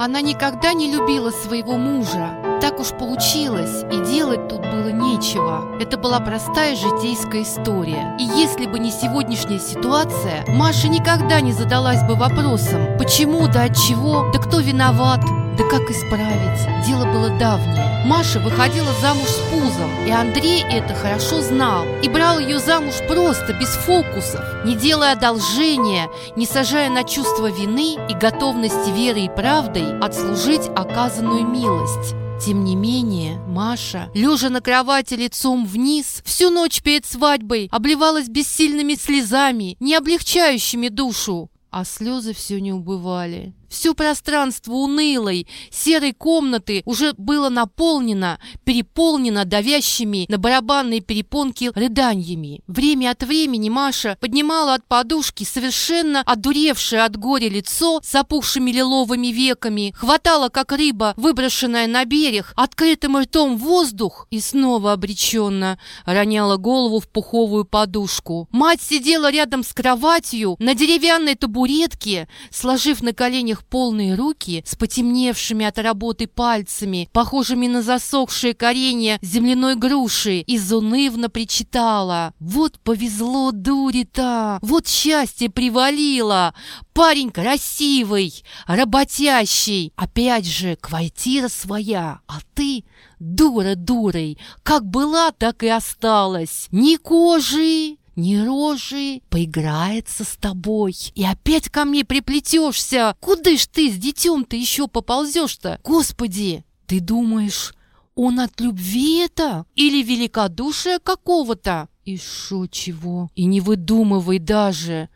Она никогда не любила своего мужа. Так уж получилось, и делать тут было нечего. Это была простая житейская история. И если бы не сегодняшняя ситуация, Маша никогда не задалась бы вопросом, почему, да от чего, да кто виноват, да как исправить? Дело было давнее. Маша выходила замуж с пузом, и Андрей это хорошо знал. И брал ее замуж просто, без фокусов, не делая одолжения, не сажая на чувство вины и готовности верой и правдой отслужить оказанную милость. Тем не менее, Маша, лежа на кровати лицом вниз, всю ночь перед свадьбой обливалась бессильными слезами, не облегчающими душу, а слезы все не убывали. Все пространство унылой, серой комнаты уже было наполнено, переполнено давящими на барабанные перепонки рыданиями. Время от времени Маша поднимала от подушки совершенно одуревшее от горя лицо с опухшими лиловыми веками, хватала, как рыба, выброшенная на берег, открытым ртом воздух и снова обреченно роняла голову в пуховую подушку. Мать сидела рядом с кроватью на деревянной табуретке, сложив на коленях них полные руки с потемневшими от работы пальцами, похожими на засохшие коренья земляной груши, и зунывно причитала. «Вот повезло дури-то! Вот счастье привалило! Парень красивый, работящий! Опять же, квартира своя, а ты...» Дура дурой, как была, так и осталась. Ни кожи, ни рожи, поиграется с тобой. И опять ко мне приплетешься. Куда ж ты с детем-то еще поползешь-то? Господи, ты думаешь, он от любви это? Или великодушия какого-то? И шо чего? И не выдумывай даже.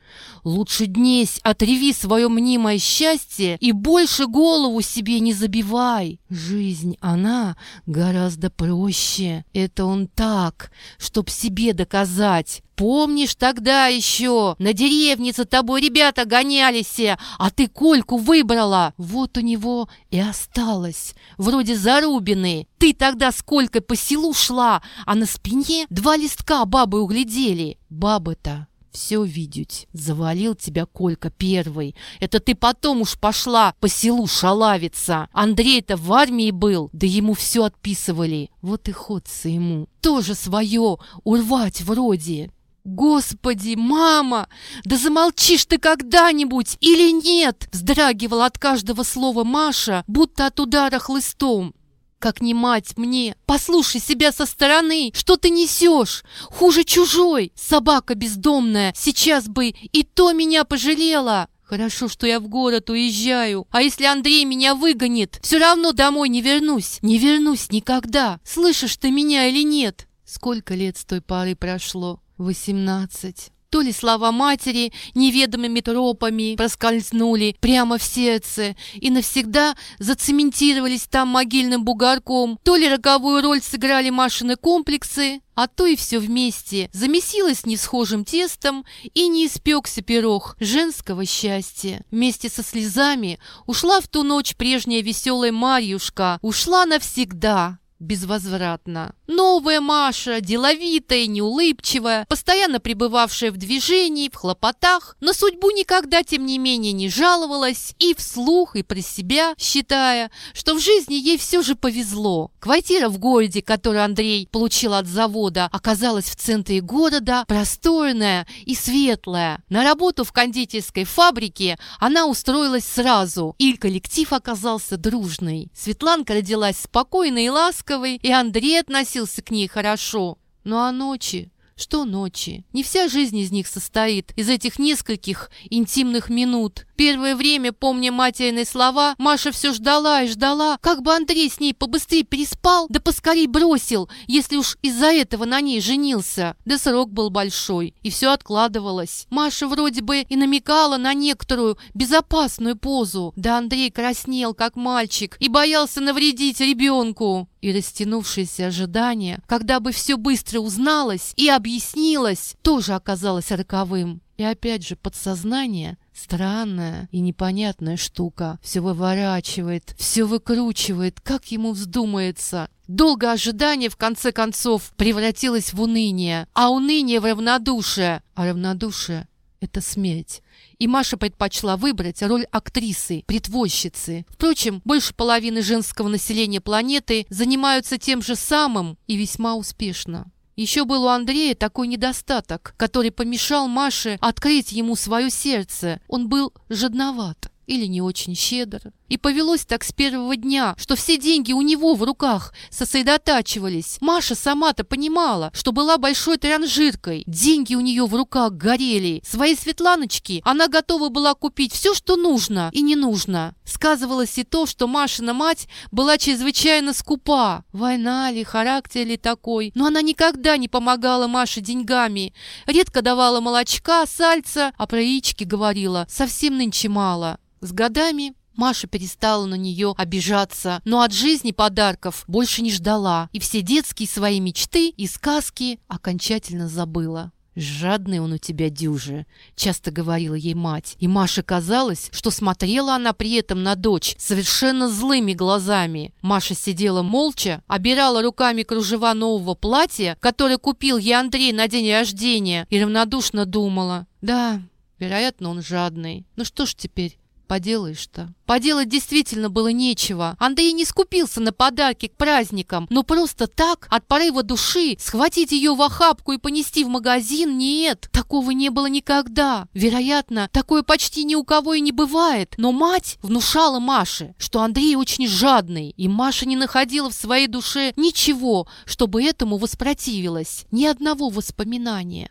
Лучше днесь отреви свое мнимое счастье и больше голову себе не забивай. Жизнь, она гораздо проще. Это он так, чтоб себе доказать. Помнишь, тогда еще на деревне за тобой ребята гонялись, а ты Кольку выбрала. Вот у него и осталось, вроде зарубины. Ты тогда с Колькой по селу шла, а на спине два листка бабы углядели. Бабы-то все видеть. Завалил тебя Колька первый. Это ты потом уж пошла по селу шалавиться. Андрей-то в армии был, да ему все отписывали. Вот и ходца ему. Тоже свое урвать вроде. «Господи, мама! Да замолчишь ты когда-нибудь или нет?» Вздрагивала от каждого слова Маша, будто от удара хлыстом. Как не мать мне! Послушай себя со стороны! Что ты несешь? Хуже чужой! Собака бездомная сейчас бы и то меня пожалела! Хорошо, что я в город уезжаю. А если Андрей меня выгонит, все равно домой не вернусь. Не вернусь никогда. Слышишь ты меня или нет? Сколько лет с той поры прошло? Восемнадцать. То ли слова матери неведомыми тропами проскользнули прямо в сердце и навсегда зацементировались там могильным бугорком, то ли роковую роль сыграли Машины комплексы, а то и все вместе. Замесилось несхожим тестом и не испекся пирог женского счастья. Вместе со слезами ушла в ту ночь прежняя веселая Марьюшка, ушла навсегда, безвозвратно. Новая Маша, деловитая, неулыбчивая, постоянно пребывавшая в движении, в хлопотах, на судьбу никогда, тем не менее, не жаловалась и вслух, и про себя, считая, что в жизни ей все же повезло. Квартира в городе, которую Андрей получил от завода, оказалась в центре города, просторная и светлая. На работу в кондитерской фабрике она устроилась сразу, и коллектив оказался дружный. Светланка родилась спокойной и ласковой, и Андрей относился к ней хорошо. Ну а ночи? Что ночи? Не вся жизнь из них состоит, из этих нескольких интимных минут. Первое время, помня материные слова, Маша все ждала и ждала, как бы Андрей с ней побыстрее переспал, да поскорей бросил, если уж из-за этого на ней женился. Да срок был большой, и все откладывалось. Маша вроде бы и намекала на некоторую безопасную позу. Да Андрей краснел, как мальчик, и боялся навредить ребенку. И растянувшееся ожидание, когда бы все быстро узналось и объяснилось, тоже оказалось роковым. И опять же подсознание Странная и непонятная штука. Все выворачивает, все выкручивает, как ему вздумается. Долгое ожидание, в конце концов, превратилось в уныние, а уныние в равнодушие. А равнодушие это смерть. И Маша предпочла выбрать роль актрисы, притворщицы. Впрочем, больше половины женского населения планеты занимаются тем же самым и весьма успешно. Еще был у Андрея такой недостаток, который помешал Маше открыть ему свое сердце. Он был жадноват или не очень щедр. И повелось так с первого дня, что все деньги у него в руках сосредотачивались. Маша сама-то понимала, что была большой транжиркой. Деньги у нее в руках горели. Своей Светланочке она готова была купить все, что нужно и не нужно. Сказывалось и то, что Машина мать была чрезвычайно скупа. Война ли, характер ли такой. Но она никогда не помогала Маше деньгами. Редко давала молочка, сальца, а про яички говорила совсем нынче мало. С годами Маша перестала на нее обижаться, но от жизни подарков больше не ждала, и все детские свои мечты и сказки окончательно забыла. «Жадный он у тебя дюжи», — часто говорила ей мать. И Маше казалось, что смотрела она при этом на дочь совершенно злыми глазами. Маша сидела молча, обирала руками кружева нового платья, которое купил ей Андрей на день рождения, и равнодушно думала. «Да, вероятно, он жадный. Ну что ж теперь?» Поделаешь-то? Поделать действительно было нечего. Андрей не скупился на подарки к праздникам, но просто так, от порыва души, схватить ее в охапку и понести в магазин, нет, такого не было никогда. Вероятно, такое почти ни у кого и не бывает, но мать внушала Маше, что Андрей очень жадный, и Маша не находила в своей душе ничего, чтобы этому воспротивилась, ни одного воспоминания,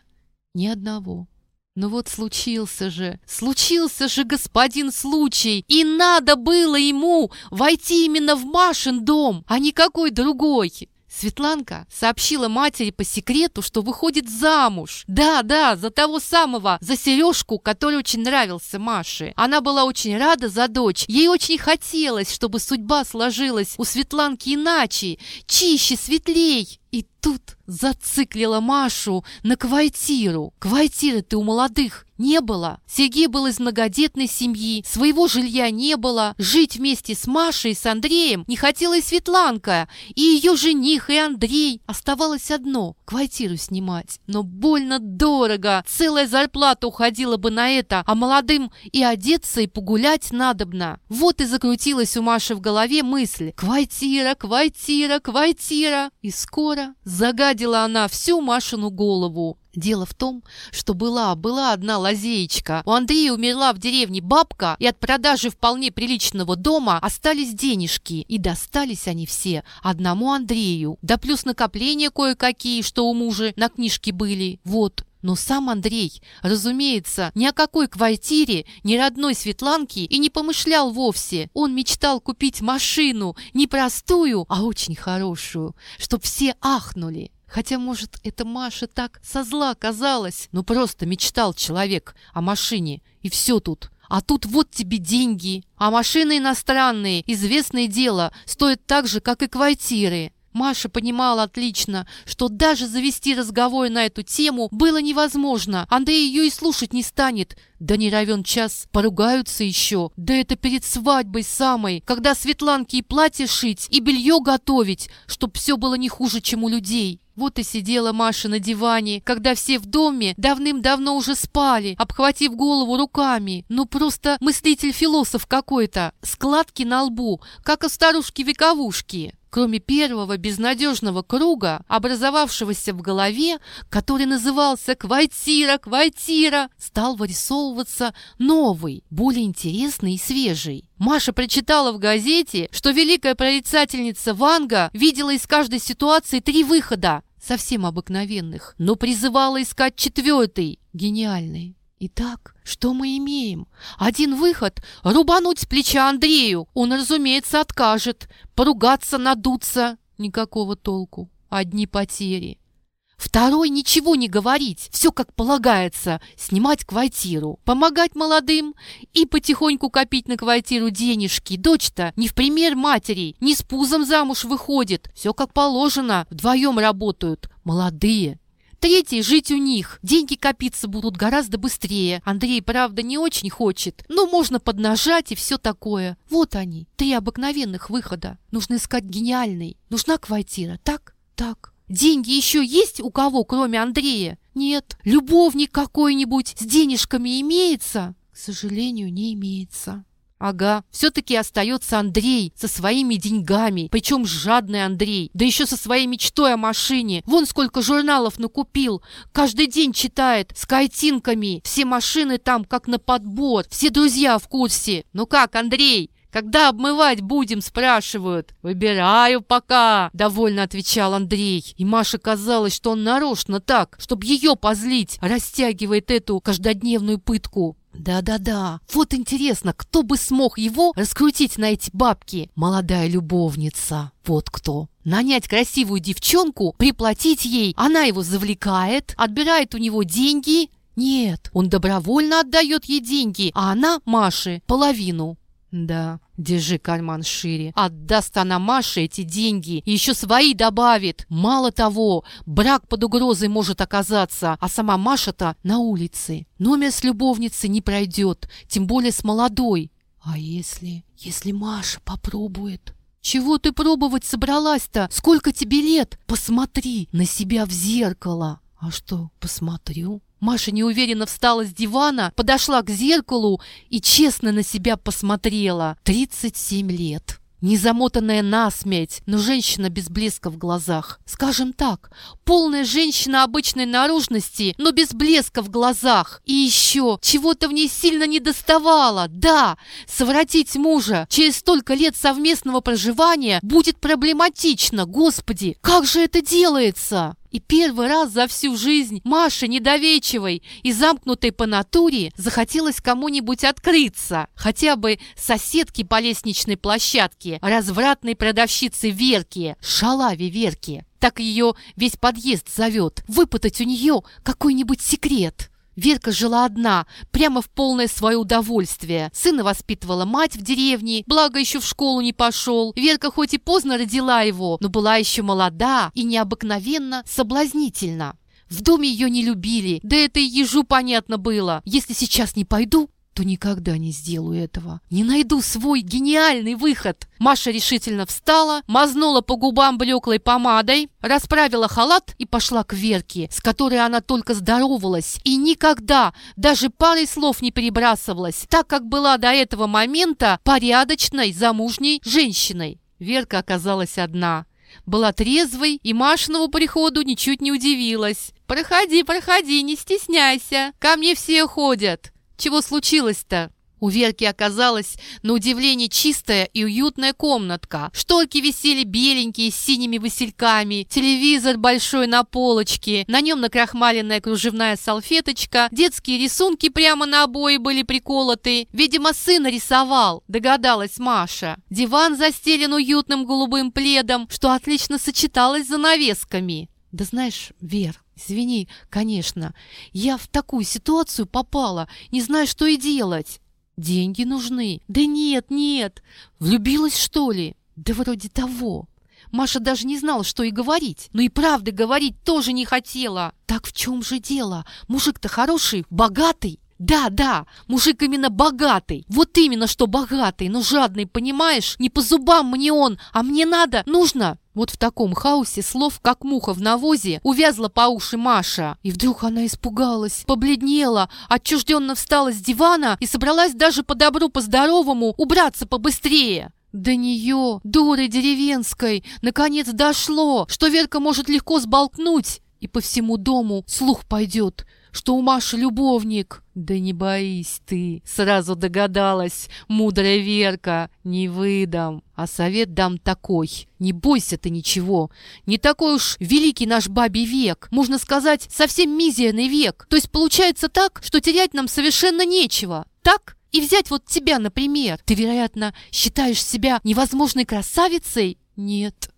ни одного. Ну вот случился же, случился же господин случай, и надо было ему войти именно в Машин дом, а не какой другой. Светланка сообщила матери по секрету, что выходит замуж. Да, да, за того самого, за Сережку, который очень нравился Маше. Она была очень рада за дочь. Ей очень хотелось, чтобы судьба сложилась у Светланки иначе, чище, светлей. И тут зациклила Машу на квартиру. Квартиры-то у молодых не было. Сергей был из многодетной семьи, своего жилья не было. Жить вместе с Машей с Андреем не хотела и Светланка, и ее жених, и Андрей. Оставалось одно – квартиру снимать. Но больно дорого. Целая зарплата уходила бы на это, а молодым и одеться, и погулять надобно. Вот и закрутилась у Маши в голове мысль «Квартира, квартира, квартира». И скоро загадила она всю Машину голову. Дело в том, что была, была одна лазеечка. У Андрея умерла в деревне бабка, и от продажи вполне приличного дома остались денежки. И достались они все одному Андрею. Да плюс накопления кое-какие, что у мужа на книжке были. Вот. Но сам Андрей, разумеется, ни о какой квартире, ни родной Светланке и не помышлял вовсе. Он мечтал купить машину, не простую, а очень хорошую, чтоб все ахнули. Хотя, может, это Маша так со зла казалась. Ну, просто мечтал человек о машине, и все тут. А тут вот тебе деньги. А машины иностранные, известное дело, стоят так же, как и квартиры. Маша понимала отлично, что даже завести разговор на эту тему было невозможно. Андрей ее и слушать не станет. Да не равен час, поругаются еще. Да это перед свадьбой самой, когда Светланке и платье шить, и белье готовить, чтоб все было не хуже, чем у людей. Вот и сидела Маша на диване, когда все в доме давным-давно уже спали, обхватив голову руками. Ну просто мыслитель-философ какой-то. Складки на лбу, как у старушки-вековушки. Кроме первого безнадежного круга, образовавшегося в голове, который назывался «Квартира, квартира», стал вырисовываться новый, более интересный и свежий. Маша прочитала в газете, что великая прорицательница Ванга видела из каждой ситуации три выхода, совсем обыкновенных, но призывала искать четвертый, гениальный. Итак, что мы имеем? Один выход — рубануть с плеча Андрею. Он, разумеется, откажет. Поругаться, надуться. Никакого толку. Одни потери. Второй — ничего не говорить, все как полагается, снимать квартиру, помогать молодым и потихоньку копить на квартиру денежки. Дочь-то не в пример матери, не с пузом замуж выходит, все как положено, вдвоем работают, молодые. Третий – жить у них. Деньги копиться будут гораздо быстрее. Андрей, правда, не очень хочет, но можно поднажать и все такое. Вот они, три обыкновенных выхода. Нужно искать гениальный. Нужна квартира, так? Так. деньги еще есть у кого, кроме Андрея? Нет. Любовник какой-нибудь с денежками имеется? К сожалению, не имеется. Ага, все-таки остается Андрей со своими деньгами, причем жадный Андрей, да еще со своей мечтой о машине. Вон сколько журналов накупил, каждый день читает, с картинками, все машины там как на подбор, все друзья в курсе. Ну как, Андрей, когда обмывать будем, спрашивают. Выбираю пока, довольно отвечал Андрей. И Маше казалось, что он нарочно так, чтобы ее позлить, растягивает эту каждодневную пытку. Да-да-да. Вот интересно, кто бы смог его раскрутить на эти бабки? Молодая любовница. Вот кто. Нанять красивую девчонку, приплатить ей, она его завлекает, отбирает у него деньги. Нет, он добровольно отдает ей деньги, а она, Маше, половину. Да, держи карман шире. Отдаст она Маше эти деньги и еще свои добавит. Мало того, брак под угрозой может оказаться, а сама Маша-то на улице. Номер с любовницей не пройдет, тем более с молодой. А если... если Маша попробует... «Чего ты пробовать собралась-то? Сколько тебе лет? Посмотри на себя в зеркало!» «А что, посмотрю?» Маша неуверенно встала с дивана, подошла к зеркалу и честно на себя посмотрела. 37 лет. Незамотанная насмерть, но женщина без блеска в глазах. Скажем так, полная женщина обычной наружности, но без блеска в глазах. И еще, чего-то в ней сильно не доставало. Да, совратить мужа через столько лет совместного проживания будет проблематично. Господи, как же это делается? И первый раз за всю жизнь Маше недоверчивой и замкнутой по натуре захотелось кому-нибудь открыться, хотя бы соседке по лестничной площадке, развратной продавщице Верки, шалаве Верки. Так ее весь подъезд зовет, выпытать у нее какой-нибудь секрет. Верка жила одна, прямо в полное свое удовольствие. Сына воспитывала мать в деревне, благо еще в школу не пошел. Верка хоть и поздно родила его, но была еще молода и необыкновенно соблазнительна. В доме ее не любили, да это и ежу понятно было. Если сейчас не пойду, то никогда не сделаю этого. Не найду свой гениальный выход. Маша решительно встала, мазнула по губам блеклой помадой, расправила халат и пошла к Верке, с которой она только здоровалась и никогда даже парой слов не перебрасывалась, так как была до этого момента порядочной замужней женщиной. Верка оказалась одна. Была трезвой и Машинову приходу ничуть не удивилась. «Проходи, проходи, не стесняйся, ко мне все ходят». Чего случилось-то?» У Верки оказалась, на удивление, чистая и уютная комнатка. Шторки висели беленькие, с синими васильками, телевизор большой на полочке, на нем накрахмаленная кружевная салфеточка, детские рисунки прямо на обои были приколоты. Видимо, сын рисовал, догадалась Маша. Диван застелен уютным голубым пледом, что отлично сочеталось с занавесками. «Да знаешь, Вер, извини, конечно, я в такую ситуацию попала, не знаю, что и делать. Деньги нужны. Да нет, нет. Влюбилась, что ли? Да вроде того». Маша даже не знала, что и говорить. Но и правды говорить тоже не хотела. Так в чем же дело? Мужик-то хороший, богатый. Да, да, мужик именно богатый. Вот именно что богатый, но жадный, понимаешь? Не по зубам мне он, а мне надо, нужно. Вот в таком хаосе слов, как муха в навозе, увязла по уши Маша. И вдруг она испугалась, побледнела, отчужденно встала с дивана и собралась даже по добру, по здоровому убраться побыстрее. До нее, дуры деревенской, наконец дошло, что Верка может легко сболтнуть, и по всему дому слух пойдет – что у Маши любовник. Да не боись ты, сразу догадалась, мудрая Верка, не выдам. А совет дам такой, не бойся ты ничего. Не такой уж великий наш бабий век, можно сказать, совсем мизерный век. То есть получается так, что терять нам совершенно нечего, так? И взять вот тебя, например. Ты, вероятно, считаешь себя невозможной красавицей? Нет,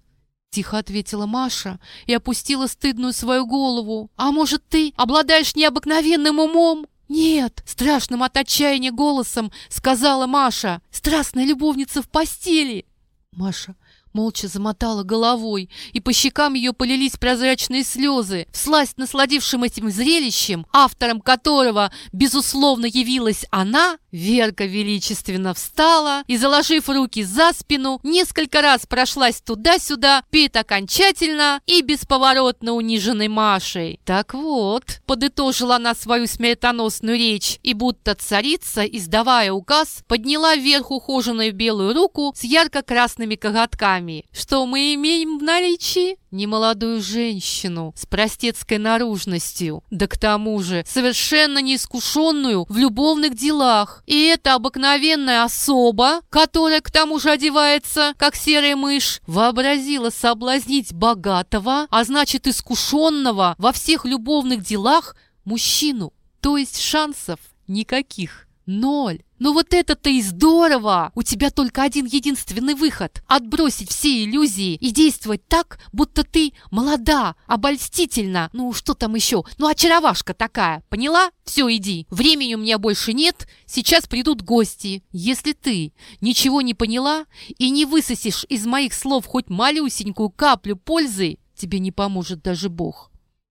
Тихо ответила Маша и опустила стыдную свою голову. «А может, ты обладаешь необыкновенным умом?» «Нет!» — страшным от отчаяния голосом сказала Маша. «Страстная любовница в постели!» Маша молча замотала головой, и по щекам ее полились прозрачные слезы. Всласть насладившим этим зрелищем, автором которого, безусловно, явилась она, Верка величественно встала и, заложив руки за спину, несколько раз прошлась туда-сюда перед окончательно и бесповоротно униженной Машей. Так вот, подытожила она свою смертоносную речь, и будто царица, издавая указ, подняла вверх ухоженную белую руку с ярко-красными коготками. Что мы имеем в наличии? немолодую женщину с простецкой наружностью, да к тому же совершенно неискушенную в любовных делах. И эта обыкновенная особа, которая к тому же одевается, как серая мышь, вообразила соблазнить богатого, а значит искушенного во всех любовных делах мужчину. То есть шансов никаких. Ноль. Ну вот это-то и здорово! У тебя только один единственный выход – отбросить все иллюзии и действовать так, будто ты молода, обольстительна, ну что там еще, ну очаровашка такая, поняла? Все, иди, времени у меня больше нет, сейчас придут гости. Если ты ничего не поняла и не высосишь из моих слов хоть малюсенькую каплю пользы, тебе не поможет даже Бог.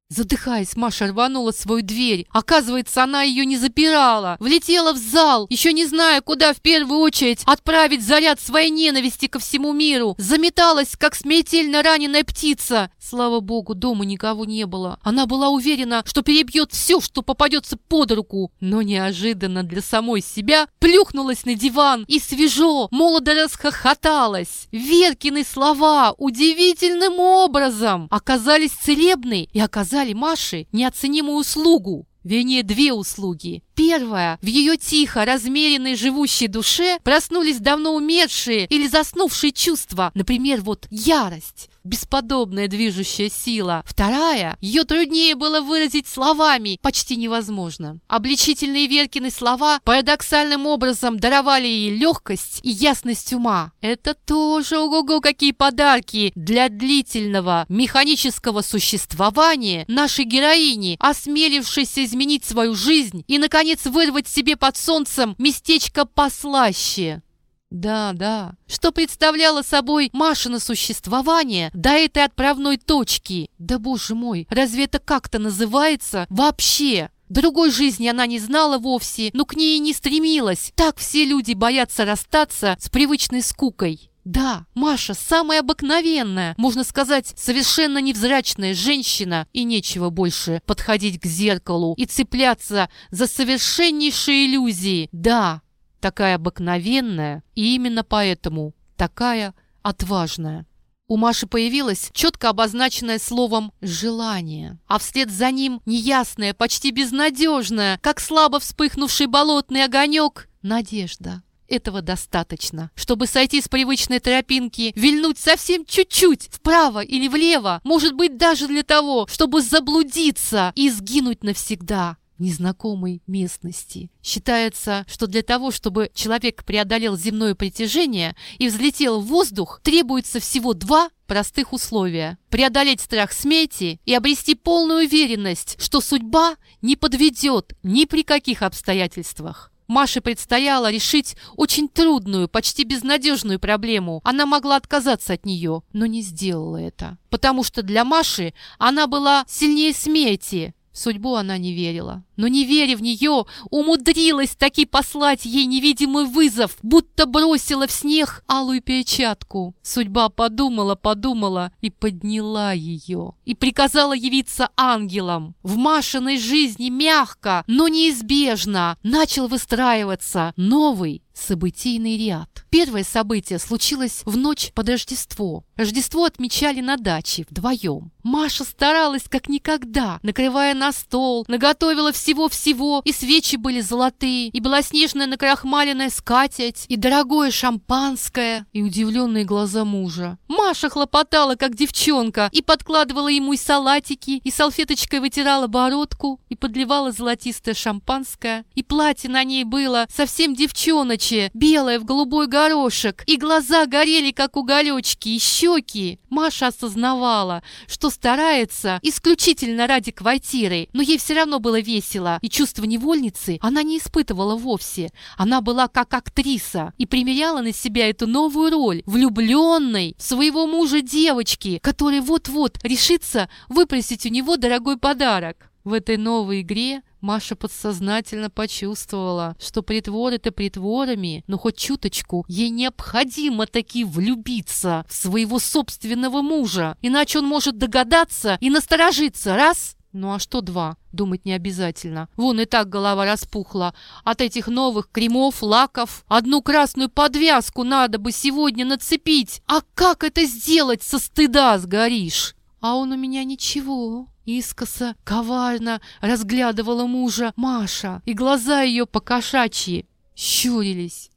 Задыхаясь, Маша рванула свою дверь. Оказывается, она ее не запирала. Влетела в зал, еще не зная, куда в первую очередь отправить заряд своей ненависти ко всему миру. Заметалась, как смертельно раненая птица. Слава богу, дома никого не было. Она была уверена, что перебьет все, что попадется под руку. Но неожиданно для самой себя плюхнулась на диван и свежо, молодо расхохоталась. Веркины слова удивительным образом оказались целебны и оказались оказали Маше неоценимую услугу. Вернее, две услуги. Первая. В ее тихо, размеренной, живущей душе проснулись давно умершие или заснувшие чувства. Например, вот ярость бесподобная движущая сила. Вторая, ее труднее было выразить словами, почти невозможно. Обличительные Веркины слова парадоксальным образом даровали ей легкость и ясность ума. Это тоже, ого-го, какие подарки для длительного механического существования нашей героини, осмелившейся изменить свою жизнь и, наконец, вырвать себе под солнцем местечко послаще. Да, да. Что представляло собой Машина существование до этой отправной точки? Да, боже мой, разве это как-то называется вообще? Другой жизни она не знала вовсе, но к ней и не стремилась. Так все люди боятся расстаться с привычной скукой. Да, Маша самая обыкновенная, можно сказать, совершенно невзрачная женщина, и нечего больше подходить к зеркалу и цепляться за совершеннейшие иллюзии. Да, такая обыкновенная и именно поэтому такая отважная. У Маши появилось четко обозначенное словом «желание», а вслед за ним неясное, почти безнадежное, как слабо вспыхнувший болотный огонек, надежда. Этого достаточно, чтобы сойти с привычной тропинки, вильнуть совсем чуть-чуть вправо или влево, может быть, даже для того, чтобы заблудиться и сгинуть навсегда незнакомой местности. Считается, что для того, чтобы человек преодолел земное притяжение и взлетел в воздух, требуется всего два простых условия. Преодолеть страх смерти и обрести полную уверенность, что судьба не подведет ни при каких обстоятельствах. Маше предстояло решить очень трудную, почти безнадежную проблему. Она могла отказаться от нее, но не сделала это. Потому что для Маши она была сильнее смерти, в судьбу она не верила. Но не веря в нее, умудрилась таки послать ей невидимый вызов, будто бросила в снег алую перчатку. Судьба подумала, подумала и подняла ее. И приказала явиться ангелом. В Машиной жизни мягко, но неизбежно начал выстраиваться новый событийный ряд. Первое событие случилось в ночь под Рождество. Рождество отмечали на даче вдвоем. Маша старалась как никогда, накрывая на стол, наготовила всего-всего, и свечи были золотые, и белоснежная накрахмаленная скатерть, и дорогое шампанское, и удивленные глаза мужа. Маша хлопотала, как девчонка, и подкладывала ему и салатики, и салфеточкой вытирала бородку, и подливала золотистое шампанское, и платье на ней было совсем девчоночье, белое в голубой горошек, и глаза горели, как уголечки, и щеки. Маша осознавала, что старается исключительно ради квартиры, но ей все равно было весело и чувство невольницы она не испытывала вовсе. Она была как актриса и примеряла на себя эту новую роль влюбленной в своего мужа девочки, которая вот-вот решится выпросить у него дорогой подарок. В этой новой игре Маша подсознательно почувствовала, что притворы-то притворами, но хоть чуточку ей необходимо таки влюбиться в своего собственного мужа, иначе он может догадаться и насторожиться. Раз — ну а что два? Думать не обязательно. Вон и так голова распухла. От этих новых кремов, лаков. Одну красную подвязку надо бы сегодня нацепить. А как это сделать со стыда сгоришь? А он у меня ничего. Искоса, коварно разглядывала мужа Маша, и глаза ее покошачьи щурились.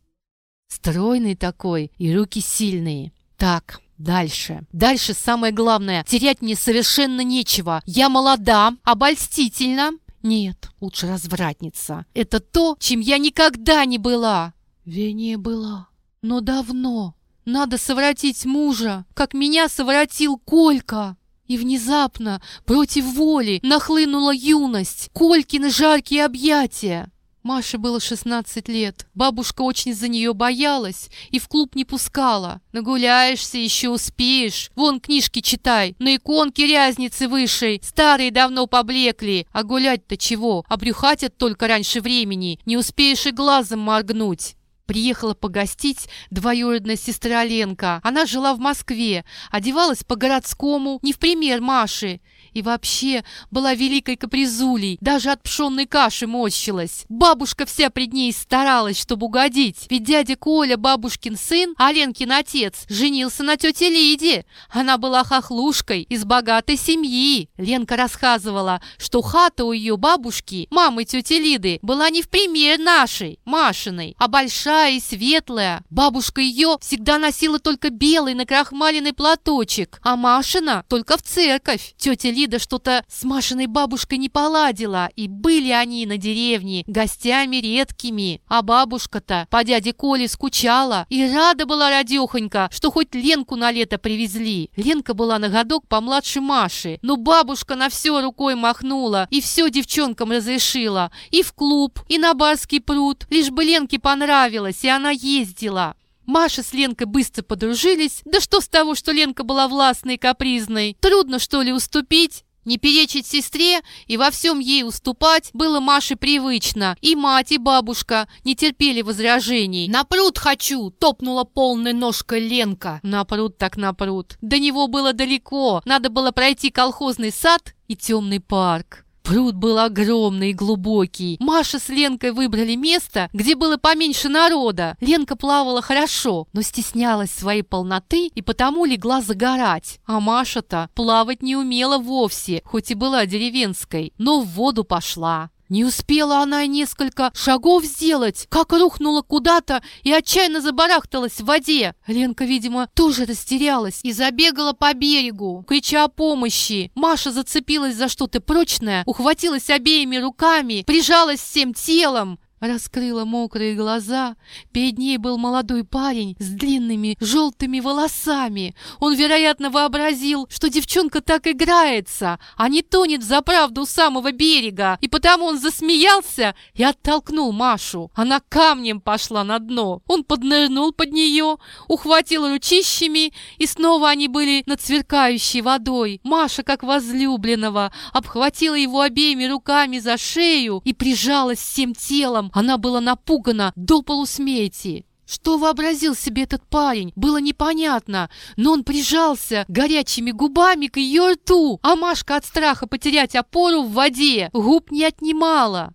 Стройный такой, и руки сильные. Так, дальше. Дальше самое главное. Терять мне совершенно нечего. Я молода, обольстительна. Нет, лучше развратница. Это то, чем я никогда не была. Вернее, была. Но давно. Надо совратить мужа, как меня совратил Колька. И внезапно, против воли, нахлынула юность, Колькины жаркие объятия. Маше было 16 лет. Бабушка очень за нее боялась и в клуб не пускала. Нагуляешься, еще успеешь. Вон книжки читай. На иконке рязницы высшей. Старые давно поблекли. А гулять-то чего? Обрюхатят только раньше времени. Не успеешь и глазом моргнуть. Приехала погостить двоюродная сестра Ленка. Она жила в Москве, одевалась по-городскому, не в пример Маши. И вообще была великой капризулей, даже от пшенной каши мощилась. Бабушка вся пред ней старалась, чтобы угодить. Ведь дядя Коля, бабушкин сын, а Ленкин отец, женился на тете Лиде. Она была хохлушкой из богатой семьи. Ленка рассказывала, что хата у ее бабушки, мамы тети Лиды, была не в пример нашей, Машиной, а большая и светлая. Бабушка ее всегда носила только белый накрахмаленный платочек, а Машина только в церковь. Тетя Лида Лида что-то с Машиной бабушкой не поладила, и были они на деревне гостями редкими. А бабушка-то по дяде Коле скучала и рада была радехонька, что хоть Ленку на лето привезли. Ленка была на годок помладше Маши, но бабушка на все рукой махнула и все девчонкам разрешила. И в клуб, и на барский пруд, лишь бы Ленке понравилось, и она ездила. Маша с Ленкой быстро подружились. Да что с того, что Ленка была властной и капризной? Трудно, что ли, уступить? Не перечить сестре и во всем ей уступать было Маше привычно. И мать, и бабушка не терпели возражений. «На пруд хочу!» — топнула полной ножкой Ленка. На пруд так на пруд. До него было далеко. Надо было пройти колхозный сад и темный парк. Пруд был огромный и глубокий. Маша с Ленкой выбрали место, где было поменьше народа. Ленка плавала хорошо, но стеснялась своей полноты и потому легла загорать. А Маша-то плавать не умела вовсе, хоть и была деревенской, но в воду пошла. Не успела она несколько шагов сделать, как рухнула куда-то и отчаянно забарахталась в воде. Ленка, видимо, тоже растерялась и забегала по берегу, крича о помощи. Маша зацепилась за что-то прочное, ухватилась обеими руками, прижалась всем телом. Раскрыла мокрые глаза. Перед ней был молодой парень с длинными желтыми волосами. Он, вероятно, вообразил, что девчонка так играется, а не тонет за правду у самого берега. И потому он засмеялся и оттолкнул Машу. Она камнем пошла на дно. Он поднырнул под нее, ухватил ручищами, и снова они были над сверкающей водой. Маша, как возлюбленного, обхватила его обеими руками за шею и прижалась всем телом, она была напугана до полусмерти. Что вообразил себе этот парень, было непонятно, но он прижался горячими губами к ее рту, а Машка от страха потерять опору в воде губ не отнимала.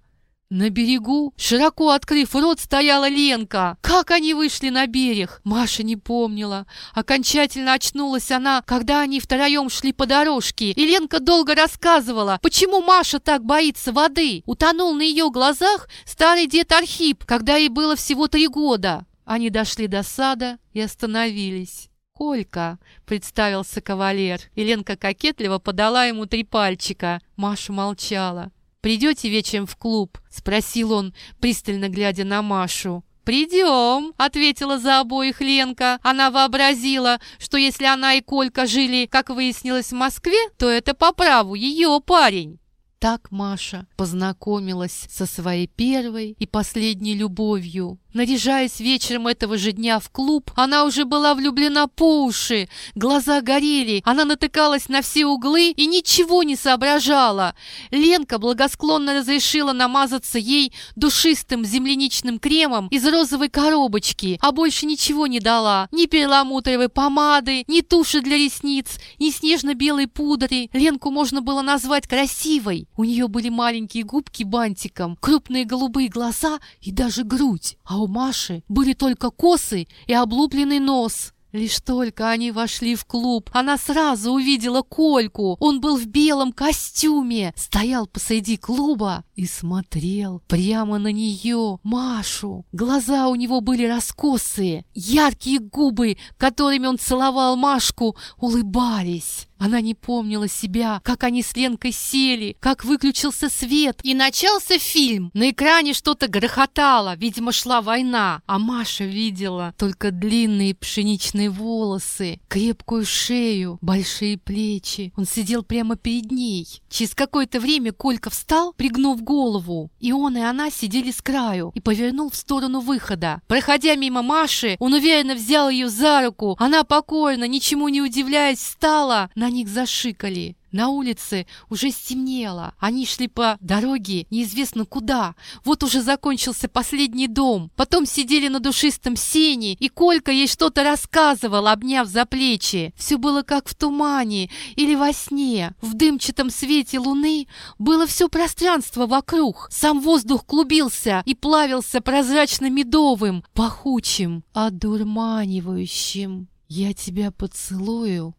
На берегу, широко открыв рот, стояла Ленка. Как они вышли на берег, Маша не помнила. Окончательно очнулась она, когда они втроем шли по дорожке. И Ленка долго рассказывала, почему Маша так боится воды. Утонул на ее глазах старый дед Архип, когда ей было всего три года. Они дошли до сада и остановились. «Колька», — представился кавалер, и Ленка кокетливо подала ему три пальчика. Маша молчала. «Придете вечером в клуб?» — спросил он, пристально глядя на Машу. «Придем», — ответила за обоих Ленка. Она вообразила, что если она и Колька жили, как выяснилось, в Москве, то это по праву ее парень. Так Маша познакомилась со своей первой и последней любовью. Наряжаясь вечером этого же дня в клуб, она уже была влюблена по уши. Глаза горели, она натыкалась на все углы и ничего не соображала. Ленка благосклонно разрешила намазаться ей душистым земляничным кремом из розовой коробочки, а больше ничего не дала. Ни перламутровой помады, ни туши для ресниц, ни снежно-белой пудры. Ленку можно было назвать красивой. У нее были маленькие губки бантиком, крупные голубые глаза и даже грудь. А у Маши были только косы и облупленный нос. Лишь только они вошли в клуб, она сразу увидела Кольку. Он был в белом костюме, стоял посреди клуба и смотрел прямо на нее, Машу. Глаза у него были раскосые, яркие губы, которыми он целовал Машку, улыбались. Она не помнила себя, как они с Ленкой сели, как выключился свет, и начался фильм. На экране что-то грохотало, видимо, шла война, а Маша видела только длинные пшеничные волосы, крепкую шею, большие плечи. Он сидел прямо перед ней. Через какое-то время Колька встал, пригнув голову, и он и она сидели с краю и повернул в сторону выхода. Проходя мимо Маши, он уверенно взял ее за руку. Она покойно, ничему не удивляясь, встала на них зашикали. На улице уже стемнело. Они шли по дороге неизвестно куда. Вот уже закончился последний дом. Потом сидели на душистом сене, и Колька ей что-то рассказывал, обняв за плечи. Все было как в тумане или во сне. В дымчатом свете луны было все пространство вокруг. Сам воздух клубился и плавился прозрачно-медовым, пахучим, одурманивающим. «Я тебя поцелую»,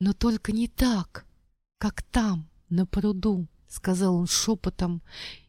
но только не так, как там, на пруду, — сказал он шепотом,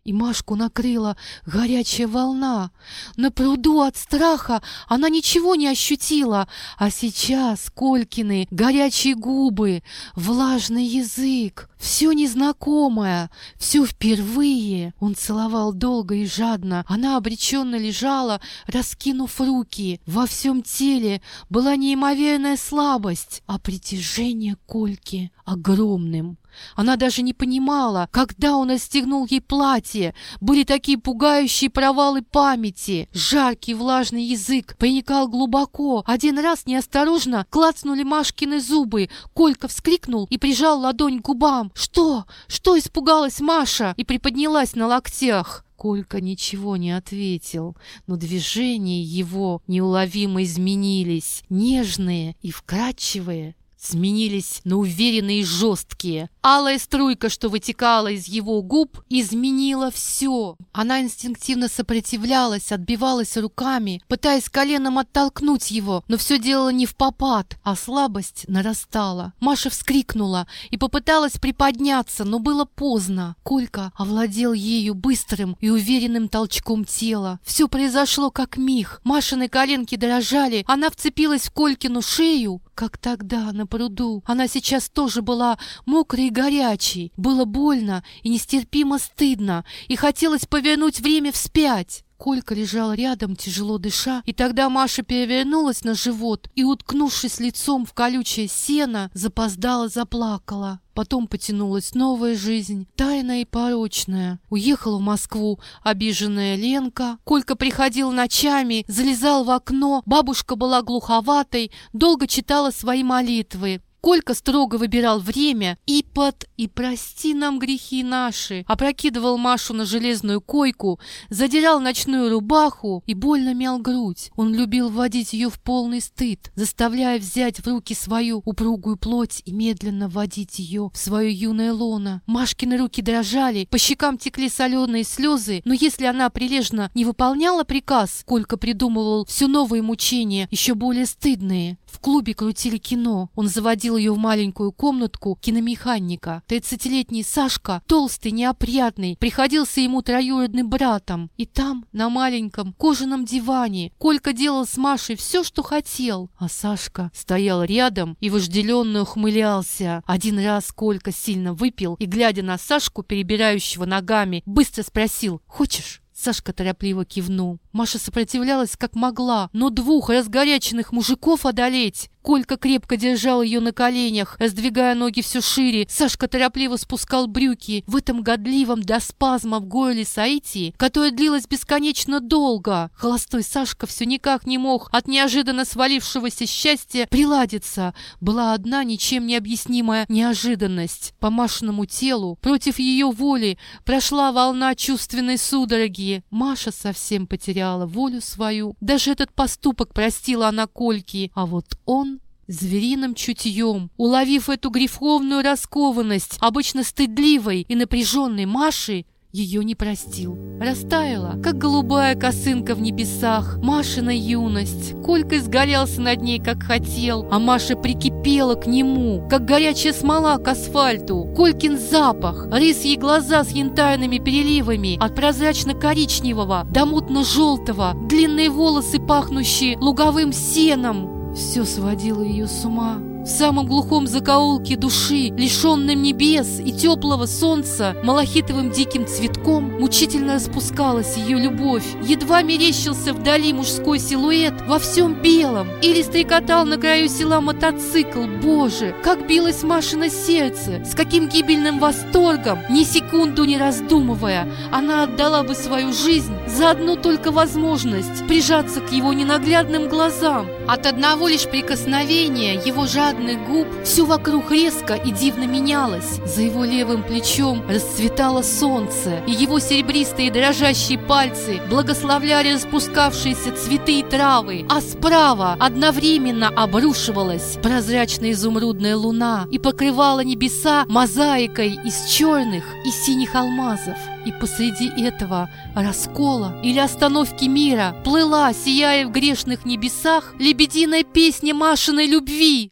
и Машку накрыла горячая волна. На пруду от страха она ничего не ощутила, а сейчас Колькины горячие губы, влажный язык, все незнакомое, все впервые. Он целовал долго и жадно. Она обреченно лежала, раскинув руки. Во всем теле была неимоверная слабость, а притяжение Кольки огромным. Она даже не понимала, когда он отстегнул ей платье. Были такие пугающие провалы памяти. Жаркий влажный язык проникал глубоко. Один раз неосторожно клацнули Машкины зубы. Колька вскрикнул и прижал ладонь к губам. «Что? Что?» — испугалась Маша и приподнялась на локтях. Колька ничего не ответил, но движения его неуловимо изменились, нежные и вкрадчивые сменились на уверенные и жесткие. Алая струйка, что вытекала из его губ, изменила все. Она инстинктивно сопротивлялась, отбивалась руками, пытаясь коленом оттолкнуть его, но все делала не в попад, а слабость нарастала. Маша вскрикнула и попыталась приподняться, но было поздно. Колька овладел ею быстрым и уверенным толчком тела. Все произошло как миг. Машины коленки дрожали, она вцепилась в Колькину шею, как тогда на пруду. Она сейчас тоже была мокрой и горячей. Было больно и нестерпимо стыдно, и хотелось повернуть время вспять. Колька лежал рядом, тяжело дыша, и тогда Маша перевернулась на живот и, уткнувшись лицом в колючее сено, запоздала заплакала. Потом потянулась новая жизнь, тайная и порочная. Уехала в Москву обиженная Ленка. Колька приходил ночами, залезал в окно, бабушка была глуховатой, долго читала свои молитвы. Колька строго выбирал время и под «и прости нам грехи наши» опрокидывал Машу на железную койку, задирал ночную рубаху и больно мял грудь. Он любил вводить ее в полный стыд, заставляя взять в руки свою упругую плоть и медленно вводить ее в свое юное лоно. Машкины руки дрожали, по щекам текли соленые слезы, но если она прилежно не выполняла приказ, Колька придумывал все новые мучения, еще более стыдные. В клубе крутили кино. Он заводил ее в маленькую комнатку киномеханика. Тридцатилетний Сашка, толстый, неопрятный, приходился ему троюродным братом. И там, на маленьком кожаном диване, Колька делал с Машей все, что хотел. А Сашка стоял рядом и вожделенно ухмылялся. Один раз Колька сильно выпил и, глядя на Сашку, перебирающего ногами, быстро спросил «Хочешь?» Сашка торопливо кивнул. Маша сопротивлялась как могла, но двух разгоряченных мужиков одолеть Колька крепко держал ее на коленях, сдвигая ноги все шире. Сашка торопливо спускал брюки. В этом годливом до спазма в горле Саитии, которое длилось бесконечно долго, холостой Сашка все никак не мог от неожиданно свалившегося счастья приладиться. Была одна ничем не объяснимая неожиданность. По Машиному телу, против ее воли, прошла волна чувственной судороги. Маша совсем потеряла волю свою. Даже этот поступок простила она Кольке, а вот он Звериным чутьем, уловив эту грифовную раскованность, обычно стыдливой и напряженной Маши, ее не простил. Растаяла, как голубая косынка в небесах, Машина юность. Колька изгорелся над ней, как хотел, а Маша прикипела к нему, как горячая смола к асфальту. Колькин запах, рысьи глаза с янтарными переливами, от прозрачно-коричневого до мутно-желтого, длинные волосы, пахнущие луговым сеном, все сводило ее с ума. В самом глухом закоулке души, лишенным небес и теплого солнца, малахитовым диким цветком мучительно распускалась ее любовь. Едва мерещился вдали мужской силуэт во всем белом. Или стрекотал на краю села мотоцикл. Боже, как билось Машина сердце! С каким гибельным восторгом! Ни секунду не раздумывая, она отдала бы свою жизнь за одну только возможность прижаться к его ненаглядным глазам. От одного лишь прикосновения его жадных губ все вокруг резко и дивно менялось. За его левым плечом расцветало солнце, и его серебристые дрожащие пальцы благословляли распускавшиеся цветы и травы, а справа одновременно обрушивалась прозрачная изумрудная луна и покрывала небеса мозаикой из черных и синих алмазов. И посреди этого раскола или остановки мира плыла, сияя в грешных небесах, лебединая песня Машиной любви.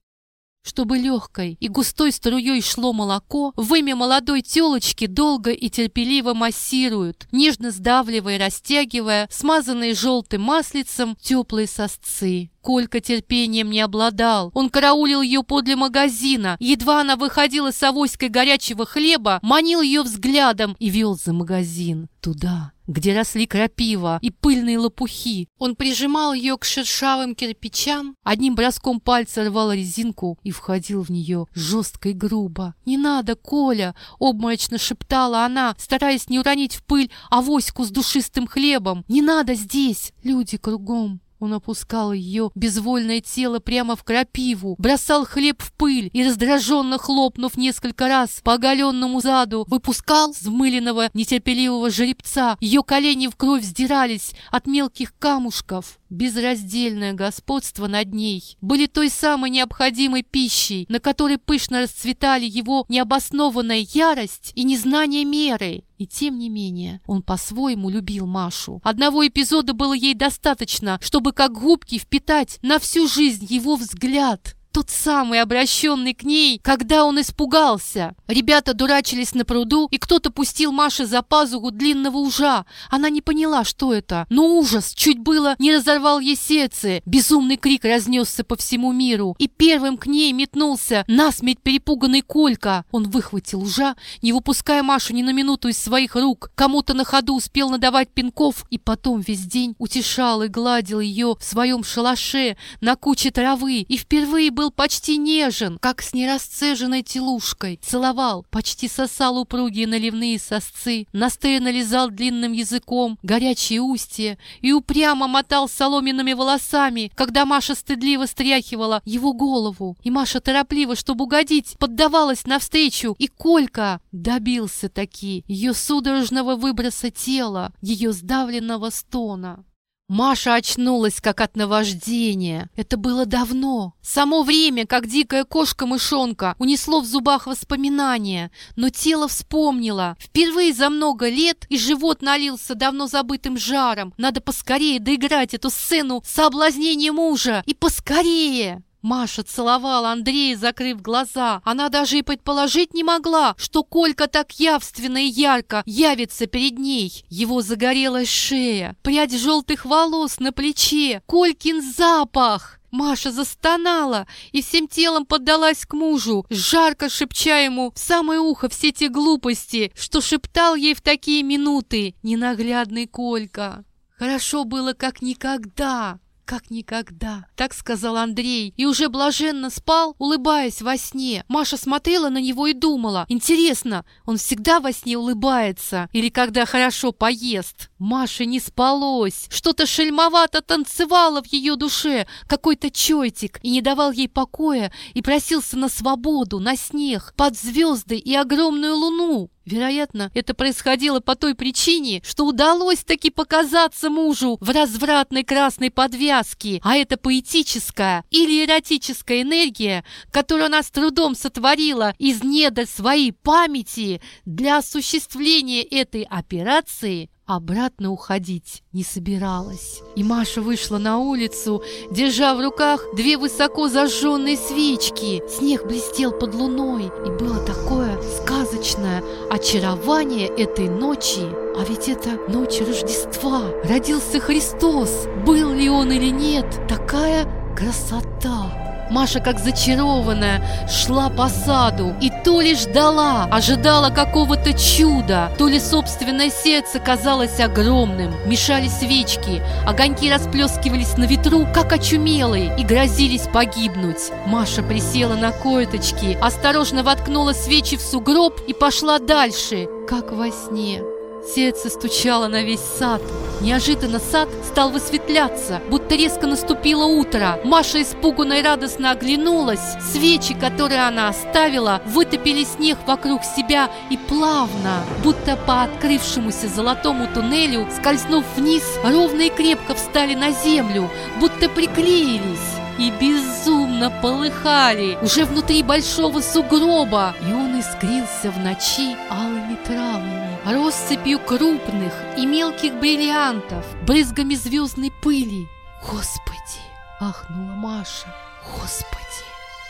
Чтобы легкой и густой струей шло молоко, вымя молодой телочки долго и терпеливо массируют, нежно сдавливая и растягивая смазанные желтым маслицем теплые сосцы. Колька терпением не обладал. Он караулил ее подле магазина. Едва она выходила с авоськой горячего хлеба, манил ее взглядом и вел за магазин. Туда, где росли крапива и пыльные лопухи. Он прижимал ее к шершавым кирпичам, одним броском пальца рвал резинку и входил в нее жестко и грубо. «Не надо, Коля!» — обморочно шептала она, стараясь не уронить в пыль авоську с душистым хлебом. «Не надо здесь! Люди кругом!» Он опускал ее безвольное тело прямо в крапиву, бросал хлеб в пыль и, раздраженно хлопнув несколько раз по оголенному заду, выпускал взмыленного нетерпеливого жеребца. Ее колени в кровь сдирались от мелких камушков безраздельное господство над ней, были той самой необходимой пищей, на которой пышно расцветали его необоснованная ярость и незнание меры. И тем не менее, он по-своему любил Машу. Одного эпизода было ей достаточно, чтобы как губки впитать на всю жизнь его взгляд. Тот самый, обращенный к ней, когда он испугался. Ребята дурачились на пруду, и кто-то пустил Маше за пазуху длинного ужа. Она не поняла, что это. Но ужас чуть было не разорвал ей сердце. Безумный крик разнесся по всему миру. И первым к ней метнулся насмерть перепуганный Колька. Он выхватил ужа, не выпуская Машу ни на минуту из своих рук. Кому-то на ходу успел надавать пинков, и потом весь день утешал и гладил ее в своем шалаше на куче травы. И впервые был был почти нежен, как с нерасцеженной телушкой, целовал, почти сосал упругие наливные сосцы, настырно лизал длинным языком горячие устья и упрямо мотал соломенными волосами, когда Маша стыдливо стряхивала его голову. И Маша торопливо, чтобы угодить, поддавалась навстречу, и Колька добился таки ее судорожного выброса тела, ее сдавленного стона. Маша очнулась, как от наваждения. Это было давно. Само время, как дикая кошка-мышонка, унесло в зубах воспоминания. Но тело вспомнило. Впервые за много лет и живот налился давно забытым жаром. Надо поскорее доиграть эту сцену соблазнения мужа. И поскорее! Маша целовала Андрея, закрыв глаза. Она даже и предположить не могла, что Колька так явственно и ярко явится перед ней. Его загорелая шея, прядь желтых волос на плече, Колькин запах. Маша застонала и всем телом поддалась к мужу, жарко шепча ему в самое ухо все те глупости, что шептал ей в такие минуты ненаглядный Колька. Хорошо было как никогда как никогда. Так сказал Андрей и уже блаженно спал, улыбаясь во сне. Маша смотрела на него и думала, интересно, он всегда во сне улыбается или когда хорошо поест? Маше не спалось, что-то шельмовато танцевало в ее душе, какой-то чойтик, и не давал ей покоя, и просился на свободу, на снег, под звезды и огромную луну. Вероятно, это происходило по той причине, что удалось таки показаться мужу в развратной красной подвязке, а это поэтическая или эротическая энергия, которую она с трудом сотворила из недр своей памяти для осуществления этой операции, Обратно уходить не собиралась. И Маша вышла на улицу, держа в руках две высоко зажженные свечки. Снег блестел под луной, и было такое сказочное очарование этой ночи. А ведь это ночь Рождества. Родился Христос. Был ли он или нет? Такая красота! Маша, как зачарованная, шла по саду и то ли ждала, ожидала какого-то чуда, то ли собственное сердце казалось огромным. Мешали свечки, огоньки расплескивались на ветру, как очумелые, и грозились погибнуть. Маша присела на коеточки, осторожно воткнула свечи в сугроб и пошла дальше, как во сне. Сердце стучало на весь сад. Неожиданно сад стал высветляться, будто резко наступило утро. Маша испуганно и радостно оглянулась. Свечи, которые она оставила, вытопили снег вокруг себя и плавно, будто по открывшемуся золотому туннелю, скользнув вниз, ровно и крепко встали на землю, будто приклеились и безумно полыхали уже внутри большого сугроба, и он искрился в ночи алыми травами россыпью крупных и мелких бриллиантов, брызгами звездной пыли. «Господи!» — ахнула Маша. «Господи!»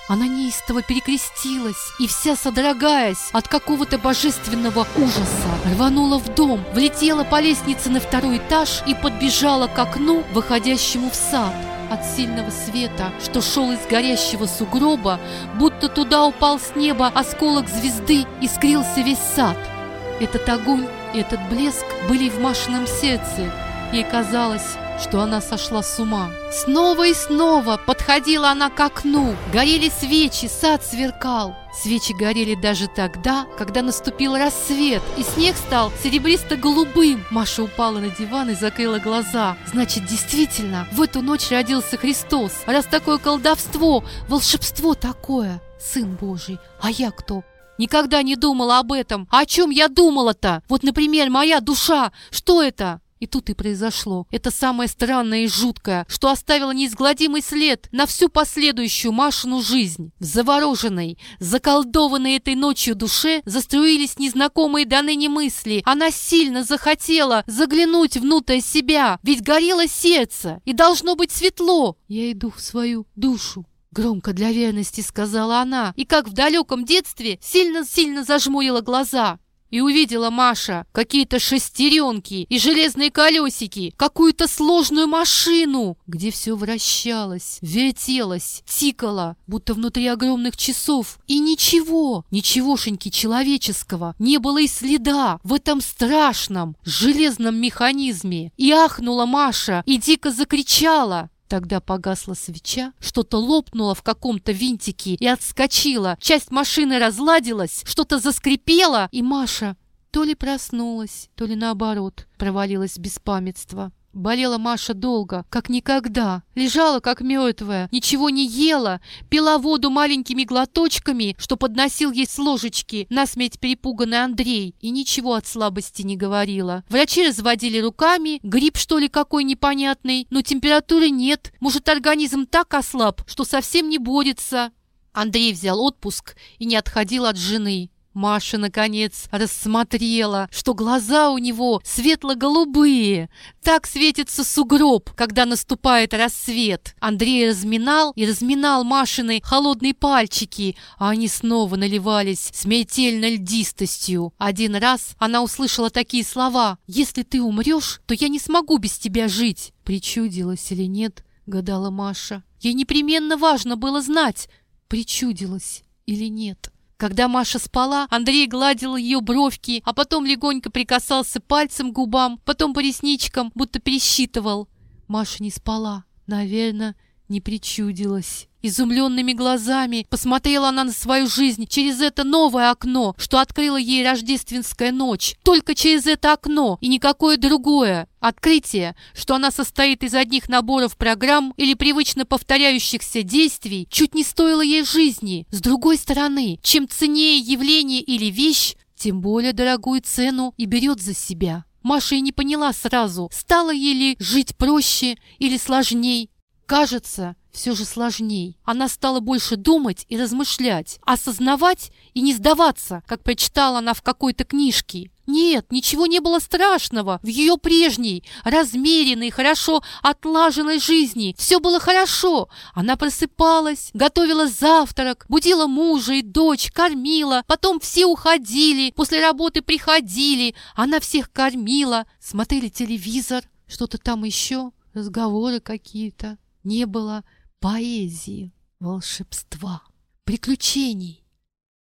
Она неистово перекрестилась и вся содрогаясь от какого-то божественного ужаса, рванула в дом, влетела по лестнице на второй этаж и подбежала к окну, выходящему в сад. От сильного света, что шел из горящего сугроба, будто туда упал с неба осколок звезды и скрылся весь сад. Этот огонь и этот блеск были в Машином сердце. Ей казалось, что она сошла с ума. Снова и снова подходила она к окну. Горели свечи, сад сверкал. Свечи горели даже тогда, когда наступил рассвет, и снег стал серебристо-голубым. Маша упала на диван и закрыла глаза. Значит, действительно, в эту ночь родился Христос. Раз такое колдовство, волшебство такое. Сын Божий, а я кто? Никогда не думала об этом. А о чем я думала-то? Вот, например, моя душа. Что это? И тут и произошло. Это самое странное и жуткое, что оставило неизгладимый след на всю последующую Машину жизнь. В завороженной, заколдованной этой ночью душе заструились незнакомые до ныне мысли. Она сильно захотела заглянуть внутрь себя, ведь горело сердце, и должно быть светло. Я иду в свою душу. Громко для верности сказала она, и как в далеком детстве сильно-сильно зажмурила глаза. И увидела Маша какие-то шестеренки и железные колесики, какую-то сложную машину, где все вращалось, вертелось, тикало, будто внутри огромных часов. И ничего, ничегошеньки человеческого не было и следа в этом страшном железном механизме. И ахнула Маша и дико закричала. Тогда погасла свеча, что-то лопнуло в каком-то винтике и отскочило. Часть машины разладилась, что-то заскрипело, и Маша то ли проснулась, то ли наоборот провалилась в беспамятство. Болела Маша долго, как никогда. Лежала, как мертвая, ничего не ела, пила воду маленькими глоточками, что подносил ей с ложечки насмерть перепуганный Андрей, и ничего от слабости не говорила. Врачи разводили руками, грипп что ли какой непонятный, но температуры нет. Может, организм так ослаб, что совсем не борется. Андрей взял отпуск и не отходил от жены. Маша, наконец, рассмотрела, что глаза у него светло-голубые. Так светится сугроб, когда наступает рассвет. Андрей разминал и разминал Машины холодные пальчики, а они снова наливались смертельной льдистостью. Один раз она услышала такие слова «Если ты умрешь, то я не смогу без тебя жить». Причудилось или нет, гадала Маша. Ей непременно важно было знать, причудилось или нет. Когда Маша спала, Андрей гладил ее бровки, а потом легонько прикасался пальцем к губам, потом по ресничкам, будто пересчитывал. Маша не спала, наверное, не причудилась. Изумленными глазами посмотрела она на свою жизнь через это новое окно, что открыла ей рождественская ночь. Только через это окно и никакое другое. Открытие, что она состоит из одних наборов программ или привычно повторяющихся действий, чуть не стоило ей жизни. С другой стороны, чем ценнее явление или вещь, тем более дорогую цену и берет за себя. Маша и не поняла сразу, стало ей ли жить проще или сложней. Кажется, все же сложней. Она стала больше думать и размышлять, осознавать и не сдаваться, как прочитала она в какой-то книжке. Нет, ничего не было страшного в ее прежней, размеренной, хорошо отлаженной жизни. Все было хорошо. Она просыпалась, готовила завтрак, будила мужа и дочь, кормила. Потом все уходили, после работы приходили. Она всех кормила, смотрели телевизор, что-то там еще, разговоры какие-то. Не было поэзии, волшебства, приключений.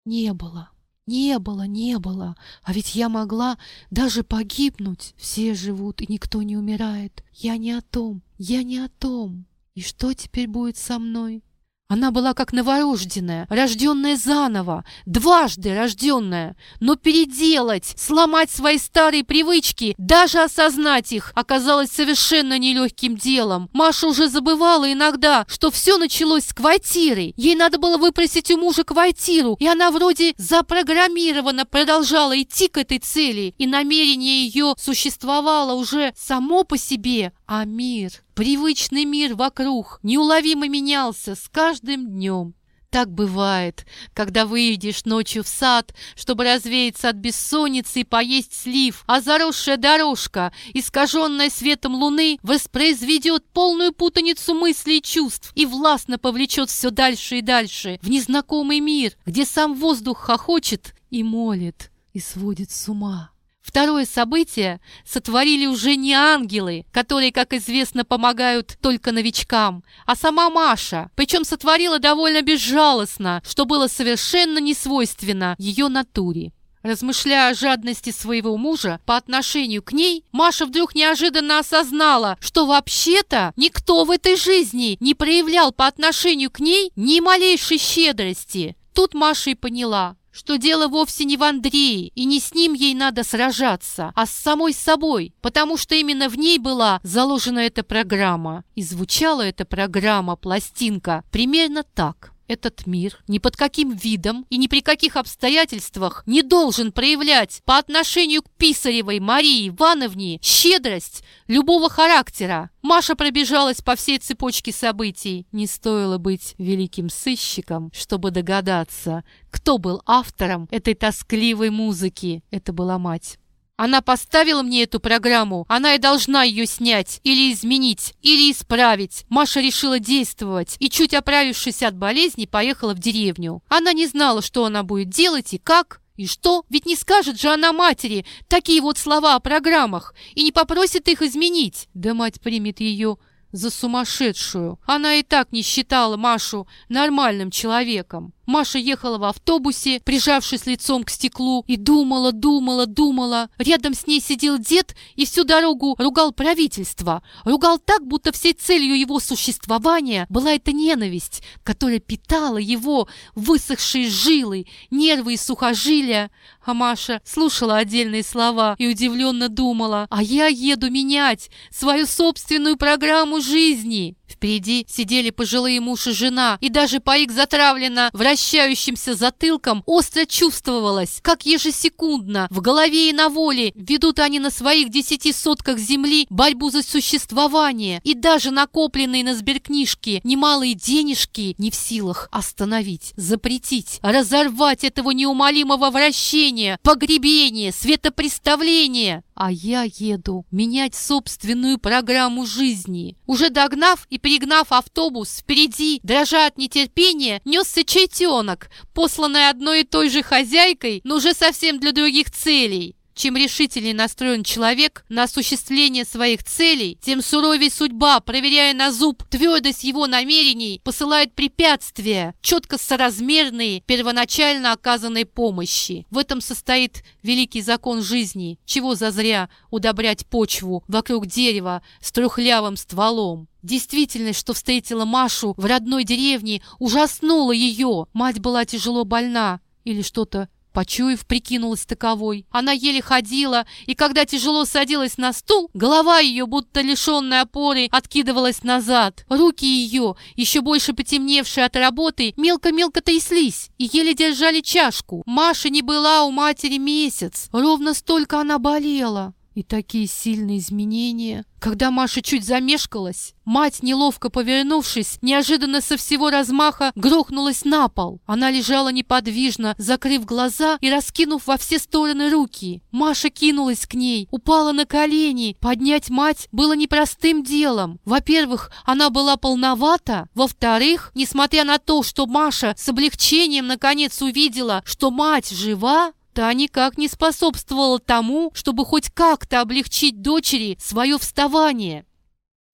Не было, не было, не было. А ведь я могла даже погибнуть. Все живут, и никто не умирает. Я не о том, я не о том. И что теперь будет со мной? Она была как новорожденная, рожденная заново, дважды рожденная. Но переделать, сломать свои старые привычки, даже осознать их, оказалось совершенно нелегким делом. Маша уже забывала иногда, что все началось с квартиры. Ей надо было выпросить у мужа квартиру, и она вроде запрограммированно продолжала идти к этой цели, и намерение ее существовало уже само по себе, а мир, привычный мир вокруг, неуловимо менялся с каждым днем. Так бывает, когда выйдешь ночью в сад, чтобы развеяться от бессонницы и поесть слив, а заросшая дорожка, искаженная светом луны, воспроизведет полную путаницу мыслей и чувств и властно повлечет все дальше и дальше в незнакомый мир, где сам воздух хохочет и молит и сводит с ума. Второе событие сотворили уже не ангелы, которые, как известно, помогают только новичкам, а сама Маша, причем сотворила довольно безжалостно, что было совершенно не свойственно ее натуре. Размышляя о жадности своего мужа по отношению к ней, Маша вдруг неожиданно осознала, что вообще-то никто в этой жизни не проявлял по отношению к ней ни малейшей щедрости. Тут Маша и поняла, что дело вовсе не в Андрее, и не с ним ей надо сражаться, а с самой собой, потому что именно в ней была заложена эта программа. И звучала эта программа, пластинка, примерно так. Этот мир ни под каким видом и ни при каких обстоятельствах не должен проявлять по отношению к Писаревой Марии Ивановне щедрость любого характера. Маша пробежалась по всей цепочке событий. Не стоило быть великим сыщиком, чтобы догадаться, кто был автором этой тоскливой музыки. Это была мать. Она поставила мне эту программу, она и должна ее снять, или изменить, или исправить. Маша решила действовать и, чуть оправившись от болезни, поехала в деревню. Она не знала, что она будет делать и как, и что? Ведь не скажет же она матери такие вот слова о программах и не попросит их изменить. Да мать примет ее за сумасшедшую. Она и так не считала Машу нормальным человеком. Маша ехала в автобусе, прижавшись лицом к стеклу, и думала, думала, думала. Рядом с ней сидел дед и всю дорогу ругал правительство. Ругал так, будто всей целью его существования была эта ненависть, которая питала его высохшие жилы, нервы и сухожилия. А Маша слушала отдельные слова и удивленно думала, а я еду менять свою собственную программу жизни. Впереди сидели пожилые муж и жена, и даже по их затравленно вращающимся затылкам остро чувствовалось, как ежесекундно в голове и на воле ведут они на своих десяти сотках земли борьбу за существование, и даже накопленные на сберкнижке немалые денежки не в силах остановить, запретить, разорвать этого неумолимого вращения, погребения, светопреставления. А я еду менять собственную программу жизни. Уже догнав и пригнав автобус, впереди, дрожа от нетерпения, несся чайтенок, посланный одной и той же хозяйкой, но уже совсем для других целей. Чем решительнее настроен человек на осуществление своих целей, тем суровее судьба, проверяя на зуб твердость его намерений, посылает препятствия, четко соразмерные первоначально оказанной помощи. В этом состоит великий закон жизни, чего зазря удобрять почву вокруг дерева с трухлявым стволом. Действительность, что встретила Машу в родной деревне, ужаснула ее. Мать была тяжело больна или что-то Почуяв, прикинулась таковой. Она еле ходила, и когда тяжело садилась на стул, голова ее, будто лишенная опоры, откидывалась назад. Руки ее, еще больше потемневшие от работы, мелко-мелко тряслись и еле держали чашку. Маша не была у матери месяц. Ровно столько она болела. И такие сильные изменения. Когда Маша чуть замешкалась, мать, неловко повернувшись, неожиданно со всего размаха грохнулась на пол. Она лежала неподвижно, закрыв глаза и раскинув во все стороны руки. Маша кинулась к ней, упала на колени. Поднять мать было непростым делом. Во-первых, она была полновата. Во-вторых, несмотря на то, что Маша с облегчением наконец увидела, что мать жива, Та никак не способствовала тому, чтобы хоть как-то облегчить дочери свое вставание.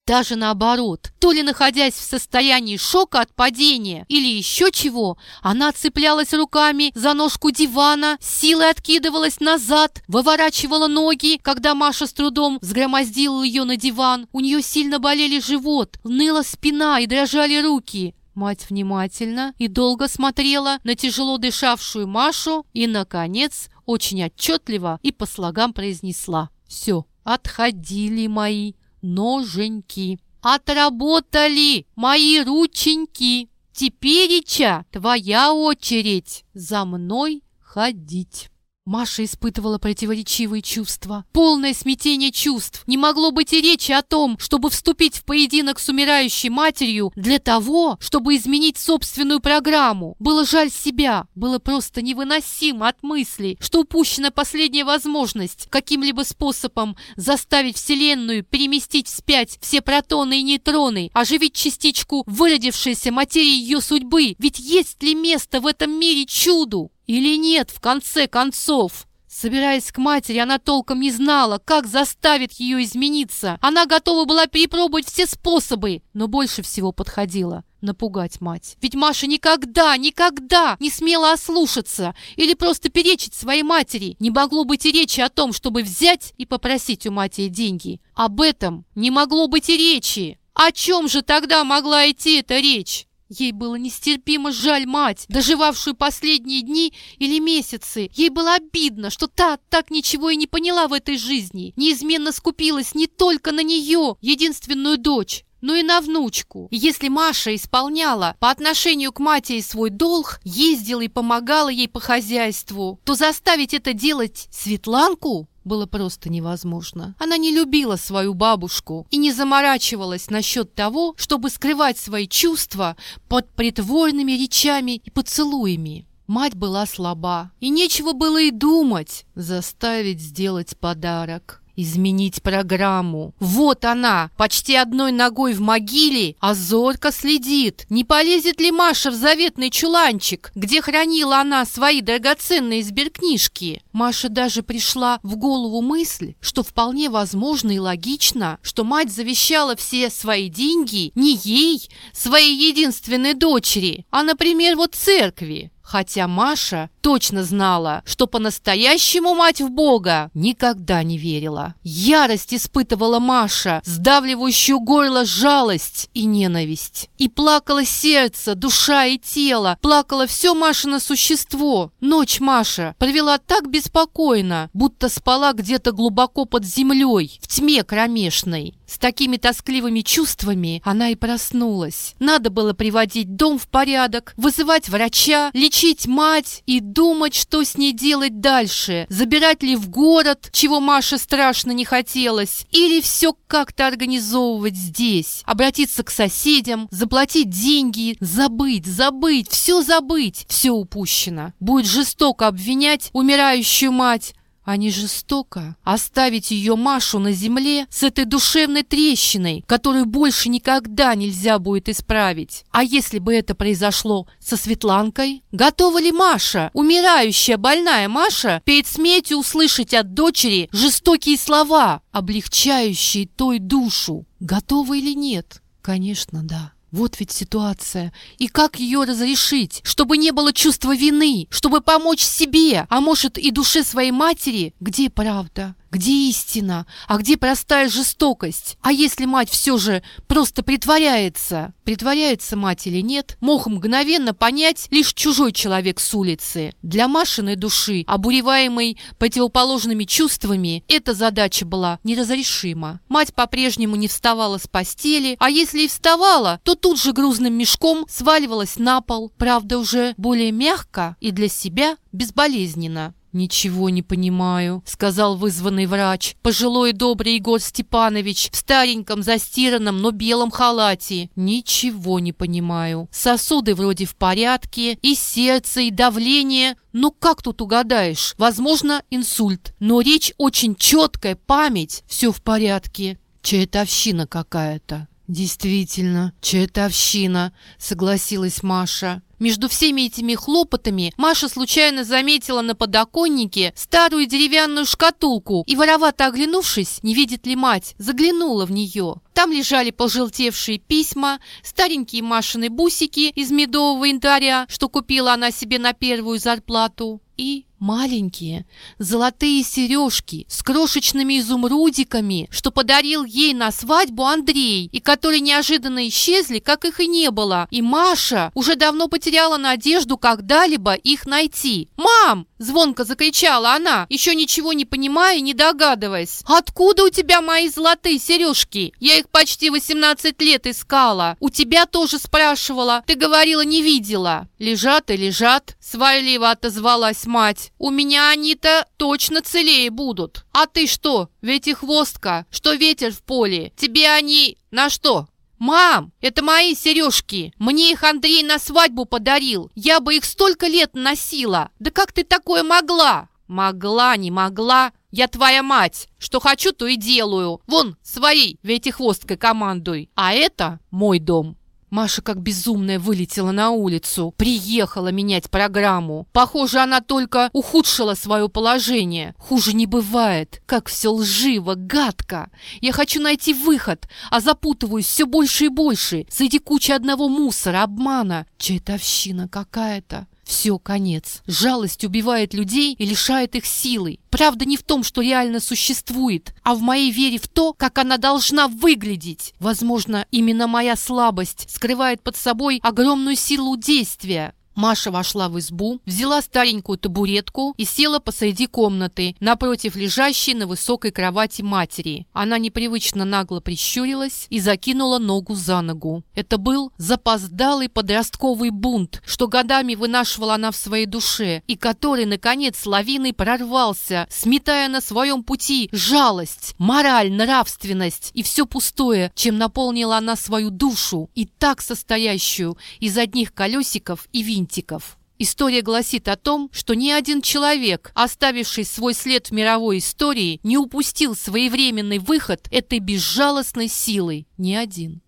Даже наоборот, то ли находясь в состоянии шока от падения или еще чего, она цеплялась руками за ножку дивана, силой откидывалась назад, выворачивала ноги, когда Маша с трудом сгромоздила ее на диван. У нее сильно болели живот, ныла спина и дрожали руки. Мать внимательно и долго смотрела на тяжело дышавшую Машу и, наконец, очень отчетливо и по слогам произнесла. «Все, отходили мои ноженьки, отработали мои рученьки, тепереча твоя очередь за мной ходить». Маша испытывала противоречивые чувства. Полное смятение чувств. Не могло быть и речи о том, чтобы вступить в поединок с умирающей матерью для того, чтобы изменить собственную программу. Было жаль себя. Было просто невыносимо от мысли, что упущена последняя возможность каким-либо способом заставить Вселенную переместить вспять все протоны и нейтроны, оживить частичку выродившейся материи ее судьбы. Ведь есть ли место в этом мире чуду? Или нет, в конце концов? Собираясь к матери, она толком не знала, как заставит ее измениться. Она готова была перепробовать все способы, но больше всего подходила напугать мать. Ведь Маша никогда, никогда не смела ослушаться или просто перечить своей матери. Не могло быть и речи о том, чтобы взять и попросить у матери деньги. Об этом не могло быть и речи. О чем же тогда могла идти эта речь? Ей было нестерпимо жаль мать, доживавшую последние дни или месяцы. Ей было обидно, что та так ничего и не поняла в этой жизни. Неизменно скупилась не только на нее, единственную дочь, но и на внучку. И если Маша исполняла по отношению к матери свой долг, ездила и помогала ей по хозяйству, то заставить это делать Светланку было просто невозможно. Она не любила свою бабушку и не заморачивалась насчет того, чтобы скрывать свои чувства под притворными речами и поцелуями. Мать была слаба, и нечего было и думать заставить сделать подарок изменить программу. Вот она, почти одной ногой в могиле, а зорко следит. Не полезет ли Маша в заветный чуланчик, где хранила она свои драгоценные сберкнижки? Маша даже пришла в голову мысль, что вполне возможно и логично, что мать завещала все свои деньги не ей, своей единственной дочери, а, например, вот церкви. Хотя Маша точно знала, что по-настоящему мать в Бога никогда не верила. Ярость испытывала Маша, сдавливающую горло жалость и ненависть. И плакало сердце, душа и тело, плакало все Машино существо. Ночь Маша провела так беспокойно, будто спала где-то глубоко под землей, в тьме кромешной. С такими тоскливыми чувствами она и проснулась. Надо было приводить дом в порядок, вызывать врача, лечить мать и думать, что с ней делать дальше. Забирать ли в город, чего Маше страшно не хотелось, или все как-то организовывать здесь. Обратиться к соседям, заплатить деньги, забыть, забыть, все забыть, все упущено. Будет жестоко обвинять умирающую мать, а не жестоко оставить ее Машу на земле с этой душевной трещиной, которую больше никогда нельзя будет исправить. А если бы это произошло со Светланкой? Готова ли Маша, умирающая больная Маша, перед смертью услышать от дочери жестокие слова, облегчающие той душу? Готова или нет? Конечно, да. Вот ведь ситуация. И как ее разрешить, чтобы не было чувства вины, чтобы помочь себе, а может и душе своей матери? Где правда? Где истина? А где простая жестокость? А если мать все же просто притворяется? Притворяется мать или нет, мог мгновенно понять лишь чужой человек с улицы. Для Машиной души, обуреваемой противоположными чувствами, эта задача была неразрешима. Мать по-прежнему не вставала с постели, а если и вставала, то тут же грузным мешком сваливалась на пол, правда уже более мягко и для себя безболезненно. «Ничего не понимаю», — сказал вызванный врач. Пожилой добрый Егор Степанович в стареньком, застиранном, но белом халате. «Ничего не понимаю. Сосуды вроде в порядке, и сердце, и давление. Ну как тут угадаешь? Возможно, инсульт. Но речь очень четкая, память. Все в порядке. Чаетовщина какая-то». «Действительно, чаетовщина», — согласилась Маша. Между всеми этими хлопотами Маша случайно заметила на подоконнике старую деревянную шкатулку и, воровато оглянувшись, не видит ли мать, заглянула в нее. Там лежали пожелтевшие письма, старенькие Машины бусики из медового янтаря, что купила она себе на первую зарплату, и Маленькие золотые сережки с крошечными изумрудиками, что подарил ей на свадьбу Андрей, и которые неожиданно исчезли, как их и не было. И Маша уже давно потеряла надежду когда-либо их найти. «Мам!» – звонко закричала она, еще ничего не понимая и не догадываясь. «Откуда у тебя мои золотые сережки? Я их почти 18 лет искала. У тебя тоже спрашивала. Ты говорила, не видела». «Лежат и лежат», – сварливо отозвалась мать. У меня они-то точно целее будут. А ты что, ведь и хвостка, что ветер в поле. Тебе они на что? «Мам, это мои сережки! Мне их Андрей на свадьбу подарил! Я бы их столько лет носила! Да как ты такое могла?» «Могла, не могла! Я твоя мать! Что хочу, то и делаю! Вон, своей ветихвосткой командуй! А это мой дом!» Маша как безумная вылетела на улицу, приехала менять программу. Похоже, она только ухудшила свое положение. Хуже не бывает. Как все лживо, гадко. Я хочу найти выход, а запутываюсь все больше и больше. Среди кучи одного мусора, обмана. Чертовщина какая-то. Все, конец. Жалость убивает людей и лишает их силы. Правда не в том, что реально существует, а в моей вере в то, как она должна выглядеть. Возможно, именно моя слабость скрывает под собой огромную силу действия. Маша вошла в избу, взяла старенькую табуретку и села посреди комнаты, напротив лежащей на высокой кровати матери. Она непривычно нагло прищурилась и закинула ногу за ногу. Это был запоздалый подростковый бунт, что годами вынашивала она в своей душе, и который, наконец, лавиной прорвался, сметая на своем пути жалость, мораль, нравственность и все пустое, чем наполнила она свою душу, и так состоящую из одних колесиков и винтиков винтиков. История гласит о том, что ни один человек, оставивший свой след в мировой истории, не упустил своевременный выход этой безжалостной силой. Ни один.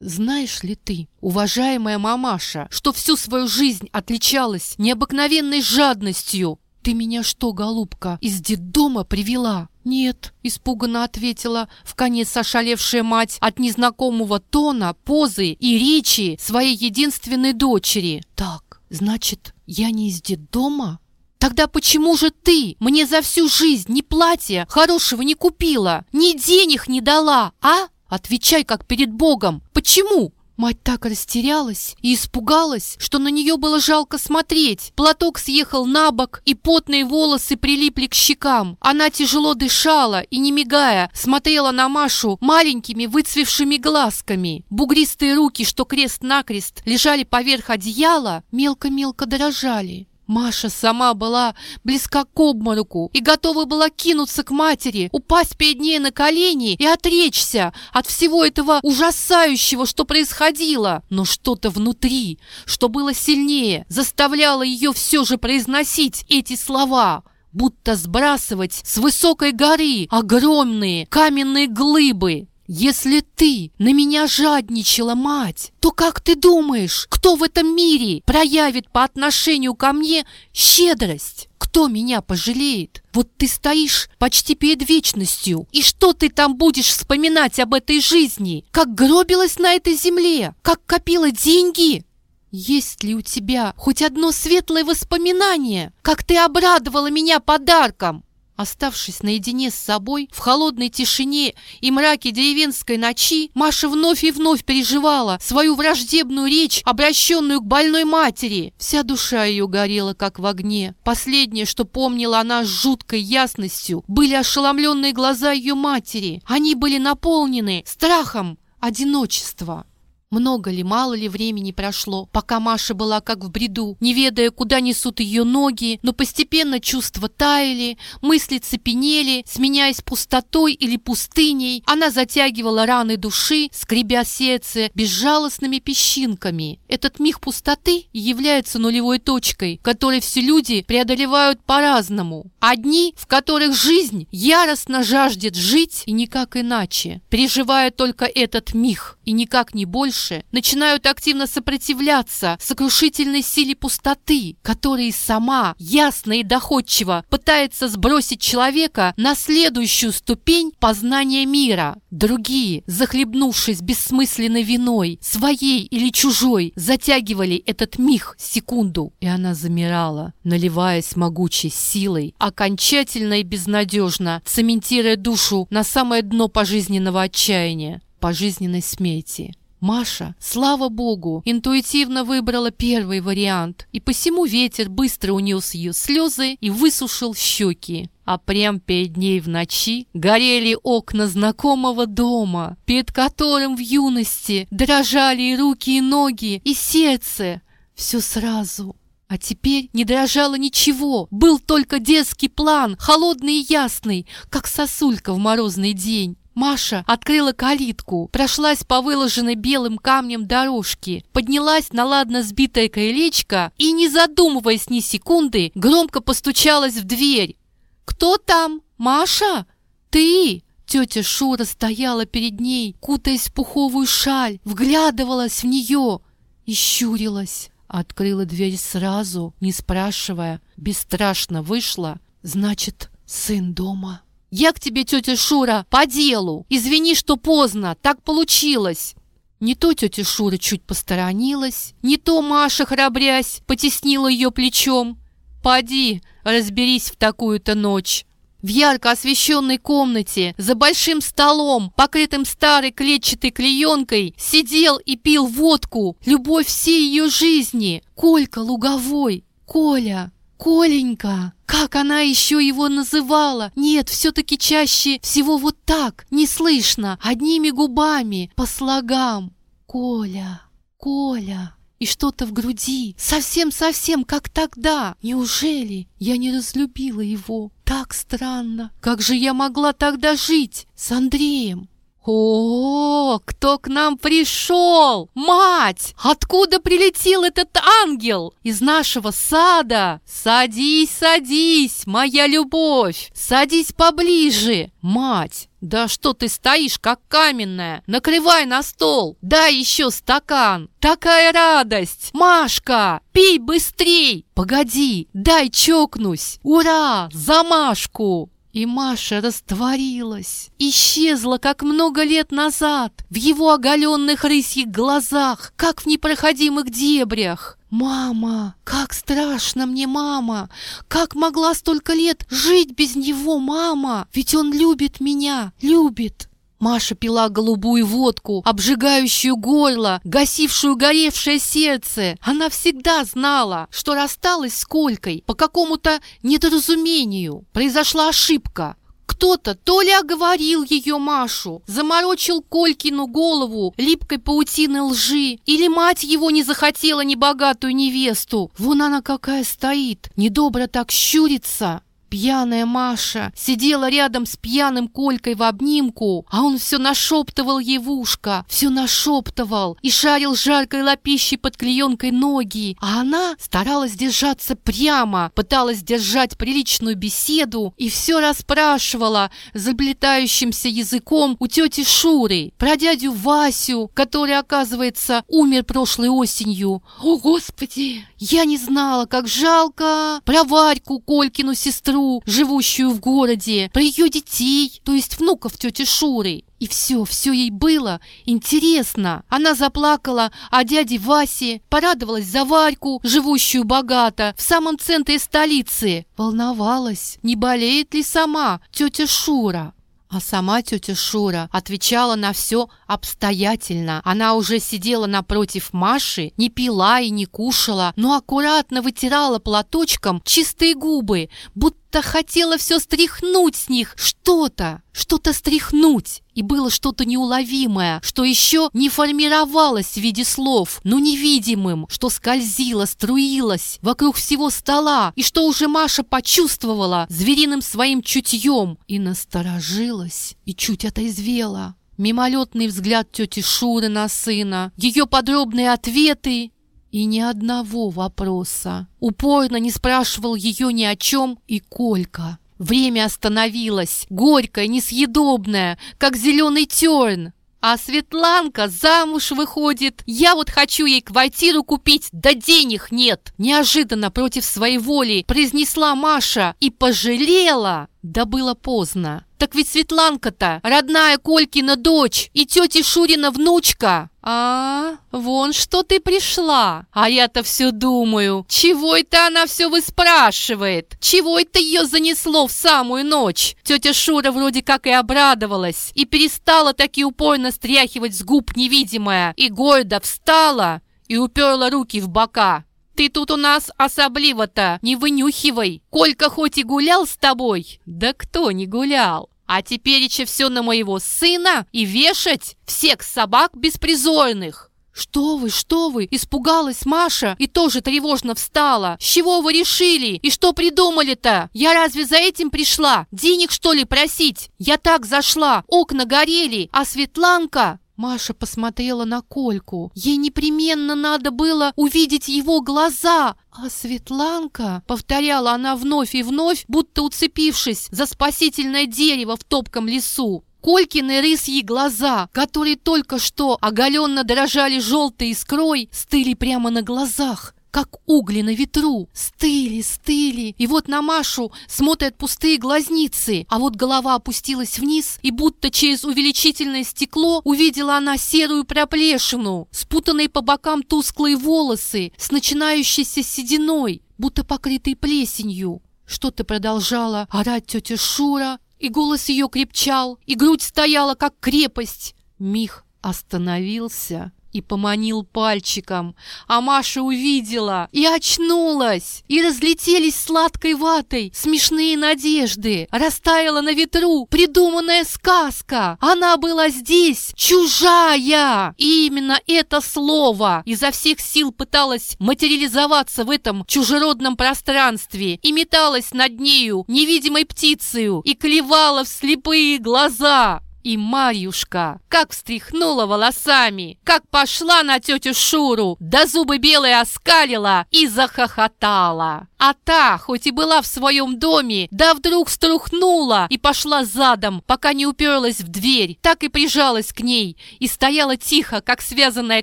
Знаешь ли ты, уважаемая мамаша, что всю свою жизнь отличалась необыкновенной жадностью? Ты меня что, голубка, из детдома привела? «Нет», — испуганно ответила в конец ошалевшая мать от незнакомого тона, позы и речи своей единственной дочери. «Так, Значит, я не из детдома? Тогда почему же ты мне за всю жизнь ни платья хорошего не купила, ни денег не дала, а? Отвечай как перед Богом. Почему? Мать так растерялась и испугалась, что на нее было жалко смотреть. Платок съехал на бок, и потные волосы прилипли к щекам. Она тяжело дышала и, не мигая, смотрела на Машу маленькими выцвевшими глазками. Бугристые руки, что крест-накрест, лежали поверх одеяла, мелко-мелко дрожали. Маша сама была близка к обмороку и готова была кинуться к матери, упасть перед ней на колени и отречься от всего этого ужасающего, что происходило. Но что-то внутри, что было сильнее, заставляло ее все же произносить эти слова. будто сбрасывать с высокой горы огромные каменные глыбы. Если ты на меня жадничала, мать, то как ты думаешь, кто в этом мире проявит по отношению ко мне щедрость? Кто меня пожалеет? Вот ты стоишь почти перед вечностью, и что ты там будешь вспоминать об этой жизни? Как гробилась на этой земле? Как копила деньги? Есть ли у тебя хоть одно светлое воспоминание, как ты обрадовала меня подарком? Оставшись наедине с собой, в холодной тишине и мраке деревенской ночи, Маша вновь и вновь переживала свою враждебную речь, обращенную к больной матери. Вся душа ее горела, как в огне. Последнее, что помнила она с жуткой ясностью, были ошеломленные глаза ее матери. Они были наполнены страхом одиночества. Много ли, мало ли времени прошло, пока Маша была как в бреду, не ведая, куда несут ее ноги, но постепенно чувства таяли, мысли цепенели, сменяясь пустотой или пустыней. Она затягивала раны души, скребя сердце безжалостными песчинками. Этот миг пустоты является нулевой точкой, которой все люди преодолевают по-разному. Одни, в которых жизнь яростно жаждет жить и никак иначе, переживая только этот миг и никак не больше, души начинают активно сопротивляться сокрушительной силе пустоты, которая сама, ясно и доходчиво, пытается сбросить человека на следующую ступень познания мира. Другие, захлебнувшись бессмысленной виной, своей или чужой, затягивали этот миг секунду, и она замирала, наливаясь могучей силой, окончательно и безнадежно цементируя душу на самое дно пожизненного отчаяния, пожизненной смерти. Маша, слава богу, интуитивно выбрала первый вариант, и посему ветер быстро унес ее слезы и высушил щеки. А прям перед ней в ночи горели окна знакомого дома, перед которым в юности дрожали и руки, и ноги, и сердце. Все сразу. А теперь не дрожало ничего, был только детский план, холодный и ясный, как сосулька в морозный день. Маша открыла калитку, прошлась по выложенной белым камнем дорожке, поднялась на ладно сбитое крылечко и, не задумываясь ни секунды, громко постучалась в дверь. «Кто там? Маша? Ты?» Тетя Шура стояла перед ней, кутаясь в пуховую шаль, вглядывалась в нее и щурилась. Открыла дверь сразу, не спрашивая, бесстрашно вышла. «Значит, сын дома». «Я к тебе, тетя Шура, по делу. Извини, что поздно, так получилось». Не то тетя Шура чуть посторонилась, не то Маша, храбрясь, потеснила ее плечом. «Поди, разберись в такую-то ночь». В ярко освещенной комнате, за большим столом, покрытым старой клетчатой клеенкой, сидел и пил водку, любовь всей ее жизни, Колька Луговой, Коля. Коленька! Как она еще его называла? Нет, все-таки чаще всего вот так, не слышно, одними губами, по слогам. Коля, Коля. И что-то в груди, совсем-совсем как тогда. Неужели я не разлюбила его? Так странно. Как же я могла тогда жить с Андреем? «О, кто к нам пришел? Мать! Откуда прилетел этот ангел? Из нашего сада? Садись, садись, моя любовь! Садись поближе! Мать, да что ты стоишь, как каменная? Накрывай на стол! Дай еще стакан! Такая радость! Машка, пей быстрей! Погоди, дай чокнусь! Ура! За Машку!» И Маша растворилась, исчезла, как много лет назад, в его оголенных рысьих глазах, как в непроходимых дебрях. «Мама! Как страшно мне, мама! Как могла столько лет жить без него, мама? Ведь он любит меня, любит!» Маша пила голубую водку, обжигающую горло, гасившую горевшее сердце. Она всегда знала, что рассталась с Колькой по какому-то недоразумению. Произошла ошибка. Кто-то то ли оговорил ее Машу, заморочил Колькину голову липкой паутины лжи, или мать его не захотела небогатую невесту. Вон она какая стоит, недобро так щурится. Пьяная Маша сидела рядом с пьяным Колькой в обнимку, а он все нашептывал ей в ушко, все нашептывал и шарил жаркой лапищей под клеенкой ноги, а она старалась держаться прямо, пыталась держать приличную беседу и все расспрашивала заблетающимся языком у тети Шуры про дядю Васю, который, оказывается, умер прошлой осенью. О, Господи! Я не знала, как жалко про Варьку, Колькину сестру, живущую в городе, про ее детей, то есть внуков тети Шуры. И все, все ей было интересно. Она заплакала о дяде Васе, порадовалась за Варьку, живущую богато, в самом центре столицы. Волновалась, не болеет ли сама тетя Шура. А сама тетя Шура отвечала на все обстоятельно. Она уже сидела напротив Маши, не пила и не кушала, но аккуратно вытирала платочком чистые губы, будто будто хотела все стряхнуть с них, что-то, что-то стряхнуть. И было что-то неуловимое, что еще не формировалось в виде слов, но невидимым, что скользило, струилось вокруг всего стола, и что уже Маша почувствовала звериным своим чутьем и насторожилась, и чуть отозвела. Мимолетный взгляд тети Шуры на сына, ее подробные ответы и ни одного вопроса. Упорно не спрашивал ее ни о чем и Колька. Время остановилось, горькое, несъедобное, как зеленый терн. А Светланка замуж выходит. Я вот хочу ей квартиру купить, да денег нет. Неожиданно против своей воли произнесла Маша и пожалела. Да было поздно. Так ведь Светланка-то родная Колькина дочь и тети Шурина внучка. А, вон что ты пришла. А я-то все думаю, чего это она все выспрашивает? Чего это ее занесло в самую ночь? Тетя Шура вроде как и обрадовалась и перестала таки упорно стряхивать с губ невидимое и гордо встала и уперла руки в бока. Ты тут у нас особливо-то не вынюхивай. Колька хоть и гулял с тобой, да кто не гулял? А теперь еще все на моего сына и вешать всех собак беспризорных. «Что вы, что вы?» – испугалась Маша и тоже тревожно встала. «С чего вы решили? И что придумали-то? Я разве за этим пришла? Денег, что ли, просить? Я так зашла, окна горели, а Светланка...» Маша посмотрела на Кольку. Ей непременно надо было увидеть его глаза. А Светланка, повторяла она вновь и вновь, будто уцепившись за спасительное дерево в топком лесу. Колькины рысьи глаза, которые только что оголенно дрожали желтой искрой, стыли прямо на глазах как угли на ветру. Стыли, стыли. И вот на Машу смотрят пустые глазницы, а вот голова опустилась вниз, и будто через увеличительное стекло увидела она серую проплешину, спутанные по бокам тусклые волосы с начинающейся сединой, будто покрытой плесенью. Что-то продолжала орать тетя Шура, и голос ее крепчал, и грудь стояла, как крепость. Мих остановился и поманил пальчиком. А Маша увидела и очнулась, и разлетелись сладкой ватой смешные надежды. Растаяла на ветру придуманная сказка. Она была здесь, чужая. И именно это слово изо всех сил пыталось материализоваться в этом чужеродном пространстве и металась над нею невидимой птицею и клевала в слепые глаза. И Марьюшка как встряхнула волосами, как пошла на тетю Шуру, да зубы белые оскалила и захохотала. А та, хоть и была в своем доме, да вдруг струхнула и пошла задом, пока не уперлась в дверь, так и прижалась к ней и стояла тихо, как связанная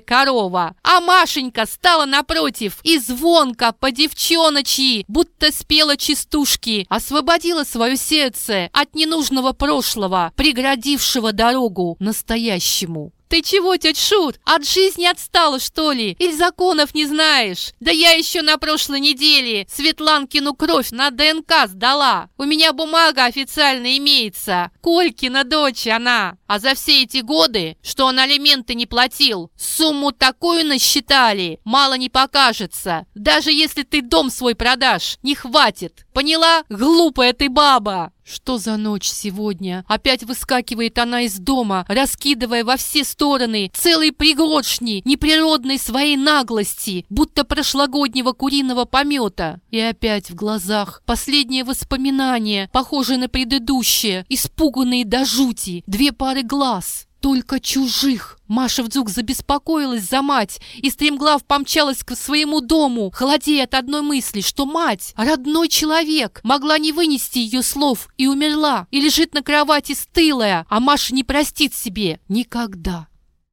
корова. А Машенька стала напротив и звонко по девчоночьи, будто спела частушки, освободила свое сердце от ненужного прошлого, преградившего дорогу настоящему. «Ты чего, тетя Шут, от жизни отстала, что ли? Или законов не знаешь? Да я еще на прошлой неделе Светланкину кровь на ДНК сдала. У меня бумага официально имеется. Колькина дочь она. А за все эти годы, что он алименты не платил, сумму такую насчитали, мало не покажется. Даже если ты дом свой продашь, не хватит. Поняла, глупая ты баба?» Что за ночь сегодня? Опять выскакивает она из дома, раскидывая во все стороны целые пригоршни неприродной своей наглости, будто прошлогоднего куриного помета. И опять в глазах последнее воспоминание, похожее на предыдущее, испуганные до жути, две пары глаз. Только чужих. Маша вдруг забеспокоилась за мать и стремглав помчалась к своему дому, холодея от одной мысли, что мать, родной человек, могла не вынести ее слов и умерла, и лежит на кровати стылая, а Маша не простит себе никогда.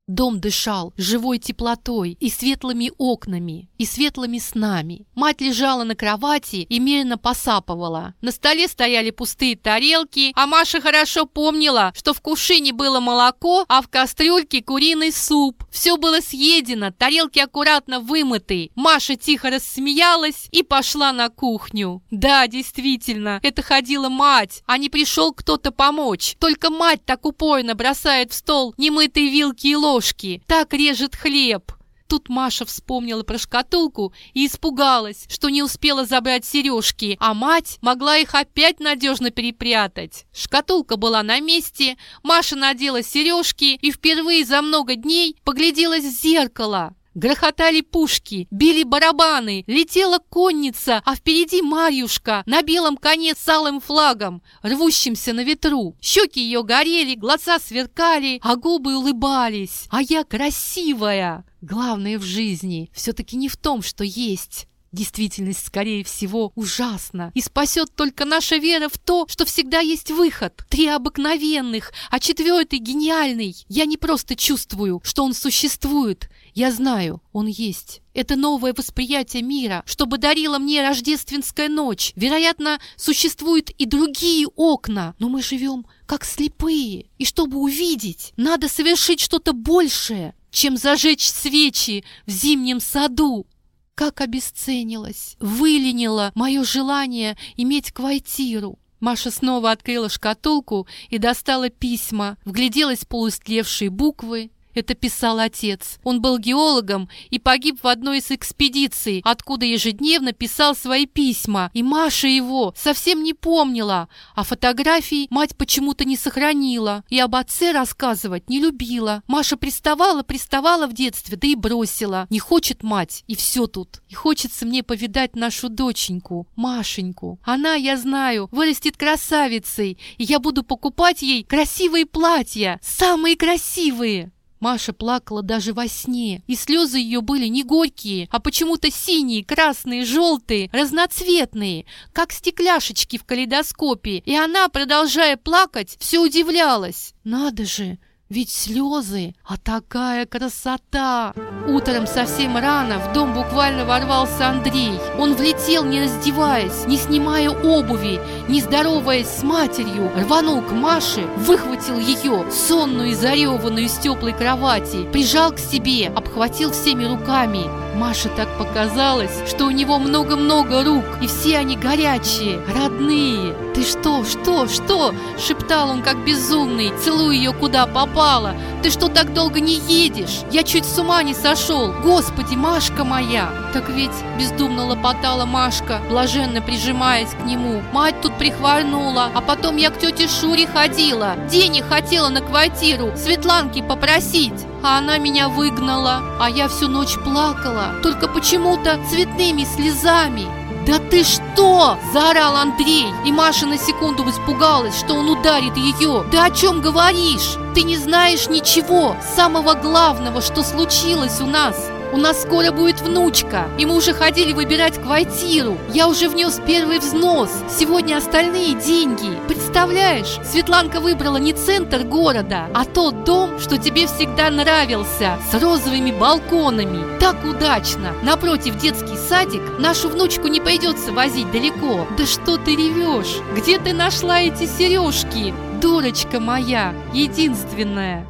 Дом дышал живой теплотой и светлыми окнами, и светлыми снами. Мать лежала на кровати и мерно посапывала. На столе стояли пустые тарелки, а Маша хорошо помнила, что в кувшине было молоко, а в кастрюльке куриный суп. Все было съедено, тарелки аккуратно вымыты. Маша тихо рассмеялась и пошла на кухню. Да, действительно, это ходила мать, а не пришел кто-то помочь. Только мать так упорно бросает в стол немытые вилки и ложки, ложки, так режет хлеб. Тут Маша вспомнила про шкатулку и испугалась, что не успела забрать сережки, а мать могла их опять надежно перепрятать. Шкатулка была на месте, Маша надела сережки и впервые за много дней погляделась в зеркало. Грохотали пушки, били барабаны, летела конница, а впереди Марьюшка на белом коне с алым флагом, рвущимся на ветру. Щеки ее горели, глаза сверкали, а губы улыбались. А я красивая! Главное в жизни все-таки не в том, что есть. Действительность, скорее всего, ужасна. И спасет только наша вера в то, что всегда есть выход. Три обыкновенных, а четвертый гениальный. Я не просто чувствую, что он существует. Я знаю, он есть. Это новое восприятие мира, чтобы дарила мне рождественская ночь. Вероятно, существуют и другие окна, но мы живем как слепые. И чтобы увидеть, надо совершить что-то большее, чем зажечь свечи в зимнем саду. Как обесценилось, выленило мое желание иметь квартиру. Маша снова открыла шкатулку и достала письма, вгляделась в полустлевшие буквы это писал отец. Он был геологом и погиб в одной из экспедиций, откуда ежедневно писал свои письма. И Маша его совсем не помнила, а фотографий мать почему-то не сохранила. И об отце рассказывать не любила. Маша приставала, приставала в детстве, да и бросила. Не хочет мать, и все тут. И хочется мне повидать нашу доченьку, Машеньку. Она, я знаю, вырастет красавицей, и я буду покупать ей красивые платья, самые красивые. Маша плакала даже во сне, и слезы ее были не горькие, а почему-то синие, красные, желтые, разноцветные, как стекляшечки в калейдоскопе, и она, продолжая плакать, все удивлялась. «Надо же, ведь слезы, а такая красота! Утром совсем рано в дом буквально ворвался Андрей. Он влетел, не раздеваясь, не снимая обуви, не здороваясь с матерью, рванул к Маше, выхватил ее, сонную и зареванную из теплой кровати, прижал к себе, обхватил всеми руками. Маше так показалось, что у него много-много рук, и все они горячие, родные. «Ты что, что, что?» – шептал он как безумный, целуя ее куда попало. «Ты что так долго не едешь? Я чуть с ума не сошел! Господи, Машка моя!» «Так ведь бездумно лопотала Машка, блаженно прижимаясь к нему. Мать тут прихворнула, а потом я к тете Шуре ходила. Денег хотела на квартиру, Светланки попросить а она меня выгнала, а я всю ночь плакала, только почему-то цветными слезами. «Да ты что?» – заорал Андрей, и Маша на секунду испугалась, что он ударит ее. «Ты о чем говоришь? Ты не знаешь ничего, самого главного, что случилось у нас!» У нас скоро будет внучка, и мы уже ходили выбирать квартиру. Я уже внес первый взнос. Сегодня остальные деньги. Представляешь, Светланка выбрала не центр города, а тот дом, что тебе всегда нравился, с розовыми балконами. Так удачно. Напротив детский садик. Нашу внучку не пойдется возить далеко. Да что ты ревешь? Где ты нашла эти сережки? Дурочка моя, единственная.